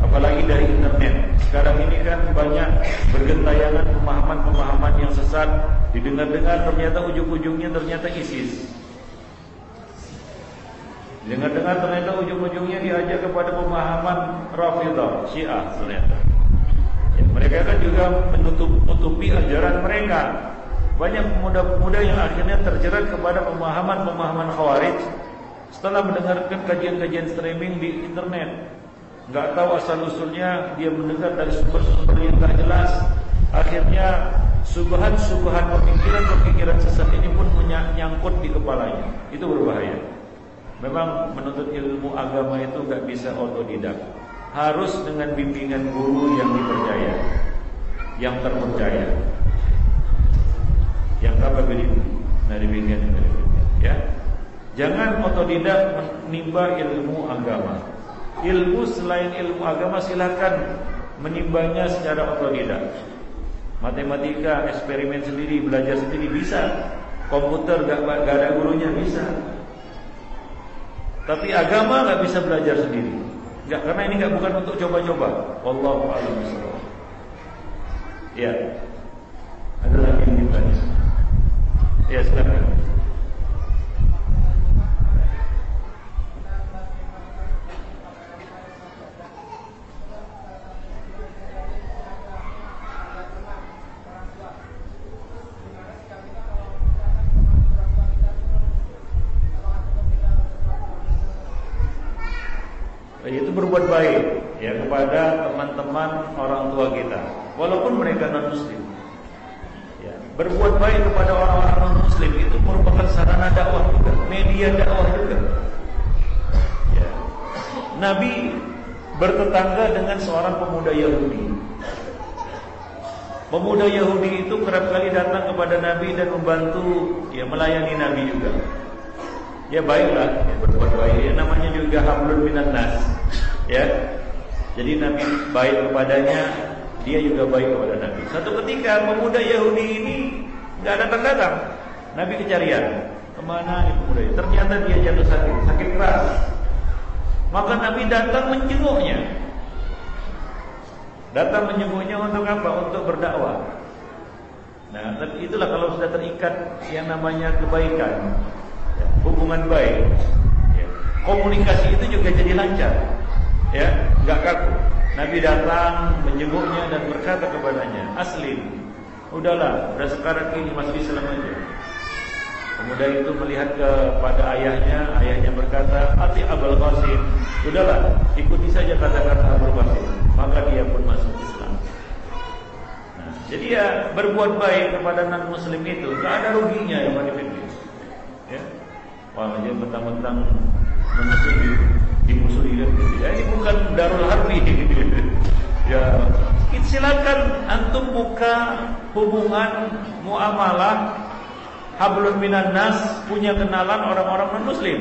Apalagi dari internet. Sekarang ini kan banyak bergentayangan pemahaman-pemahaman yang sesat Didengar-dengar ternyata ujung-ujungnya ternyata ISIS. Dengar-dengar ternyata ujung-ujungnya diajak kepada pemahaman Rafidah, Syiah ternyata. Mereka kan juga menutup-nutupi ajaran mereka. Banyak pemuda-pemuda yang akhirnya terjerat kepada pemahaman-pemahaman Khawarij setelah mendengarkan kajian-kajian streaming di internet. Enggak tahu asal usulnya, dia mendengar dari sumber-sumber yang enggak jelas. Akhirnya subahan-subahan pemikiran-pemikiran sesat ini pun menyangkut di kepalanya. Itu berbahaya. Memang menuntut ilmu agama itu nggak bisa otodidak. Harus dengan bimbingan guru yang dipercaya, yang terpercaya, yang kapabilitas. Nah demikian ya. Jangan otodidak menimba ilmu agama. Ilmu selain ilmu agama silakan menimbanya secara otodidak. Matematika, eksperimen sendiri, belajar sendiri bisa. Komputer gak, gak ada gurunya bisa. Tapi agama nggak bisa belajar sendiri. Enggak, karena ini nggak bukan untuk coba-coba. Wallahu a'lam Ya. Ada lagi yang ditanya? Ya, silakan. Berbuat baik ya kepada teman-teman orang tua kita, walaupun mereka non muslim. Ya, berbuat baik kepada orang-orang non muslim itu merupakan sarana dakwah juga, media dakwah juga. Ya. Nabi bertetangga dengan seorang pemuda Yahudi. Pemuda Yahudi itu kerap kali datang kepada Nabi dan membantu ya melayani Nabi juga ya baiklah ya berbuat baik ya namanya juga hablun minan nas ya. Jadi Nabi baik kepadanya dia juga baik kepada Nabi. Satu ketika pemuda Yahudi ini nggak datang datang Nabi kecarian. Ke mana nih pemuda ternyata dia jatuh sakit sakit keras. Maka Nabi datang menjenguknya. Datang menjenguknya untuk apa? Untuk berdakwah. Nah, itulah kalau sudah terikat yang namanya kebaikan, ya, hubungan baik, ya, komunikasi itu juga jadi lancar, ya, nggak kaku. Nabi datang menjenguknya dan berkata kepadanya, aslim, udahlah, udah sekarang ini masuk Islam aja. Pemuda itu melihat kepada ayahnya, ayahnya berkata, Ati Abul Qasim, udahlah, ikuti saja kata-kata Abul Qasim. Maka dia pun masuk Islam. Nah, jadi ya berbuat baik kepada non Muslim itu, gak ada ruginya ya Pak Ya, wah dia mentang-mentang memusuhi, dimusuhi gitu. Ya ini bukan darul harbi. *laughs* Ya, silakan antum buka hubungan muamalah hablun minan nas punya kenalan orang-orang non muslim.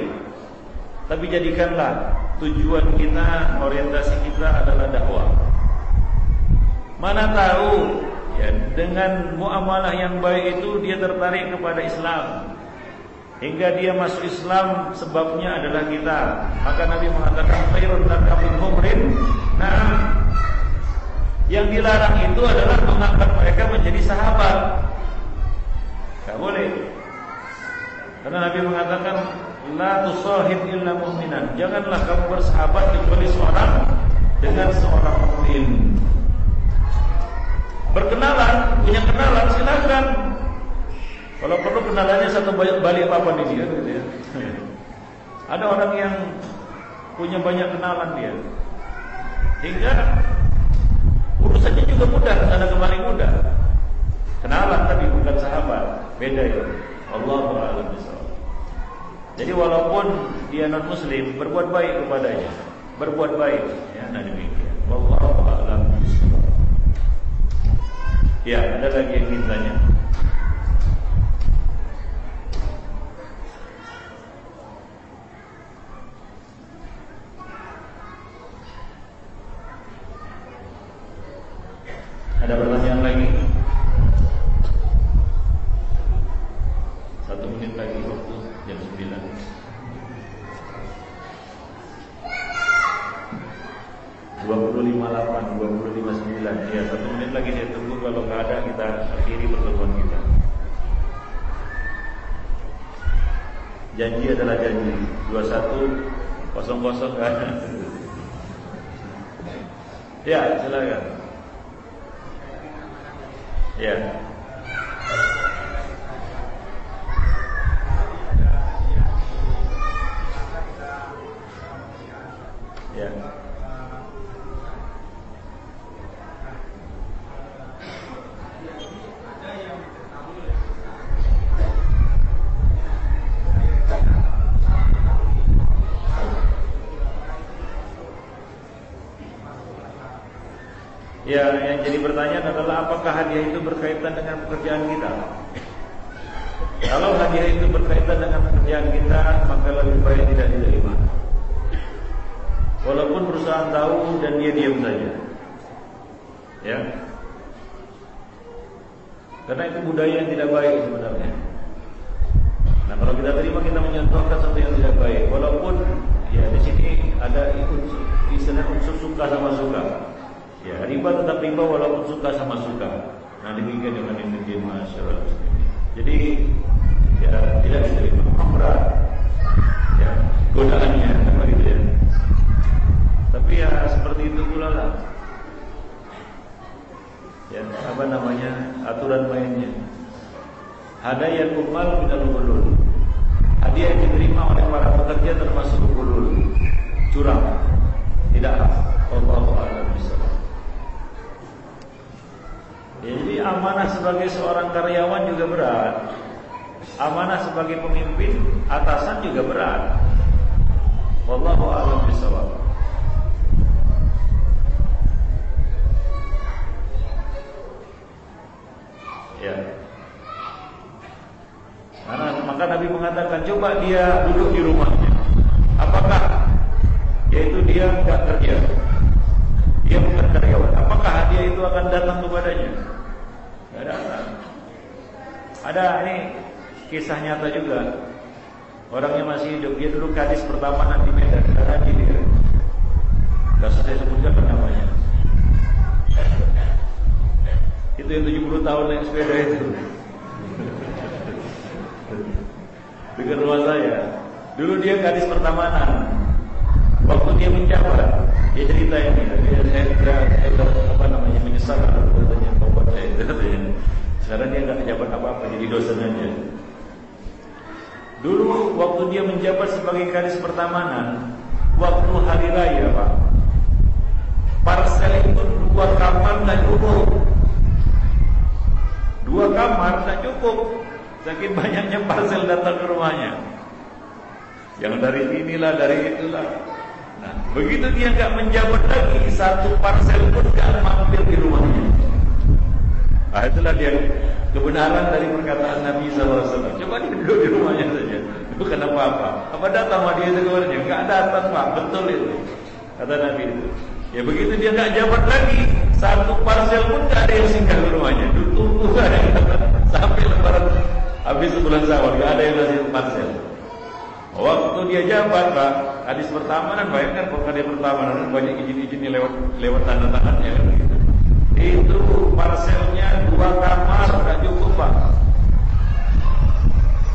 Tapi jadikanlah tujuan kita, orientasi kita adalah dakwah. Mana tahu ya dengan muamalah yang baik itu dia tertarik kepada Islam. Hingga dia masuk Islam sebabnya adalah kita. Maka Nabi mengatakan khairun min humrin. Nah, yang dilarang itu adalah mengangkat mereka menjadi sahabat. Tidak boleh. Karena Nabi mengatakan la tusahib illa mu'minan. Janganlah kamu bersahabat kecuali seorang dengan seorang mukmin. Berkenalan, punya kenalan silakan. Kalau perlu kenalannya satu balik papan ini kan gitu ya. Ada orang yang punya banyak kenalan dia. Hingga urusannya juga mudah, sana kembali mudah. Kenalan tapi bukan sahabat, beda ya. Allah a'lam Jadi walaupun dia non muslim, berbuat baik kepadanya, berbuat baik, ya nah demikian. Wallahu a'lam Ya, ada lagi yang ingin tanya. Ada pertanyaan lagi? Satu menit lagi waktu jam 9 dua puluh lima delapan, dua puluh lima sembilan. Ya, satu menit lagi saya tunggu. Kalau nggak ada, kita akhiri pertemuan kita. Janji adalah janji. Dua satu kosong kosong kan? Ya, silakan. Ya. Ya. Ya, yang jadi pertanyaan adalah apakah hadiah itu berkaitan dengan pekerjaan kita? Kalau hadiah itu berkaitan dengan pekerjaan kita, maka lebih baik tidak diterima. Walaupun perusahaan tahu dan dia diam saja. Ya. Karena itu budaya yang tidak baik sebenarnya. Nah, kalau kita terima kita menyentuhkan sesuatu yang tidak baik, walaupun ya di sini ada unsur istilah unsur suka sama suka. Ya, riba tetap riba walaupun suka sama suka. Nah, demikian dengan ini masyarakat Jadi ya tidak diterima berat. Ya, godaannya apa gitu ya. Tapi ya seperti itu pula lah. Ya, apa namanya? aturan mainnya. Hadiah kumal minal ulul. Hadiah yang diterima oleh para pekerja termasuk ulul. Curang. Tidak Allah a'lam ya, jadi amanah sebagai seorang karyawan juga berat. Amanah sebagai pemimpin atasan juga berat. Wallahu a'lam bishawab. Ya. Karena maka Nabi mengatakan coba dia duduk di rumahnya. Apakah yaitu dia tidak kerja? Dia bukan karyawan. Apakah hadiah itu akan datang kepadanya? Tidak datang. Ada ini kisah nyata juga. Orangnya masih hidup. Dia dulu kadis pertama nanti Medan. Haji dia. Gak saya sebutkan namanya. Itu yang 70 tahun naik sepeda itu. Dekat rumah saya. Dulu dia gadis pertamanan. Waktu dia menjabat, dia cerita ini. Dia, saya, saya, saya, apa namanya menyesal katanya bapak saya. Katanya. Sekarang dia nggak menjabat apa-apa, jadi dosen aja. Dulu waktu dia menjabat sebagai gadis pertamanan, waktu hari raya pak, parcel itu dua kamar tak cukup, dua kamar tak cukup. Saking banyaknya parcel datang ke rumahnya. Yang dari inilah, dari itulah. Nah, begitu dia nggak menjabat lagi, satu parcel pun nggak mampir di rumahnya. Nah, itulah dia kebenaran dari perkataan Nabi SAW. Coba dia duduk di rumahnya saja, bukan apa-apa. Apa datang sama dia itu keluarnya? Nggak datang pak, betul itu. Kata Nabi itu. Ya begitu dia nggak jabat lagi, satu parcel pun nggak ada yang singgah ke rumahnya. Tunggu *laughs* sampai lebaran Habis sebulan Syawal enggak ada yang ngasih parcel. Waktu dia jabat, Pak, hadis pertamanan bayangkan kalau dia pertamanan banyak izin-izinnya lewat lewat tanda tangannya kan gitu. Itu parcelnya dua kamar enggak cukup, Pak.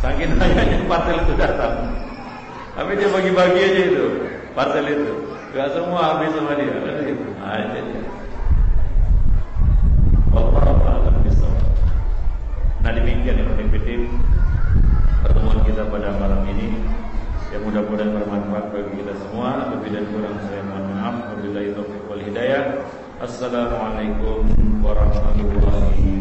Saking banyaknya parcel itu datang. Tapi dia bagi-bagi aja itu parcel itu. Enggak semua habis sama dia kan gitu. Nah, itu dia. Allah Nah demikian yang penting pertemuan kita pada malam ini yang mudah-mudahan bermanfaat bagi kita semua. Lebih dan kurang saya mohon maaf. Wabillahi taufiq wal hidayah. Assalamualaikum warahmatullahi wabarakatuh.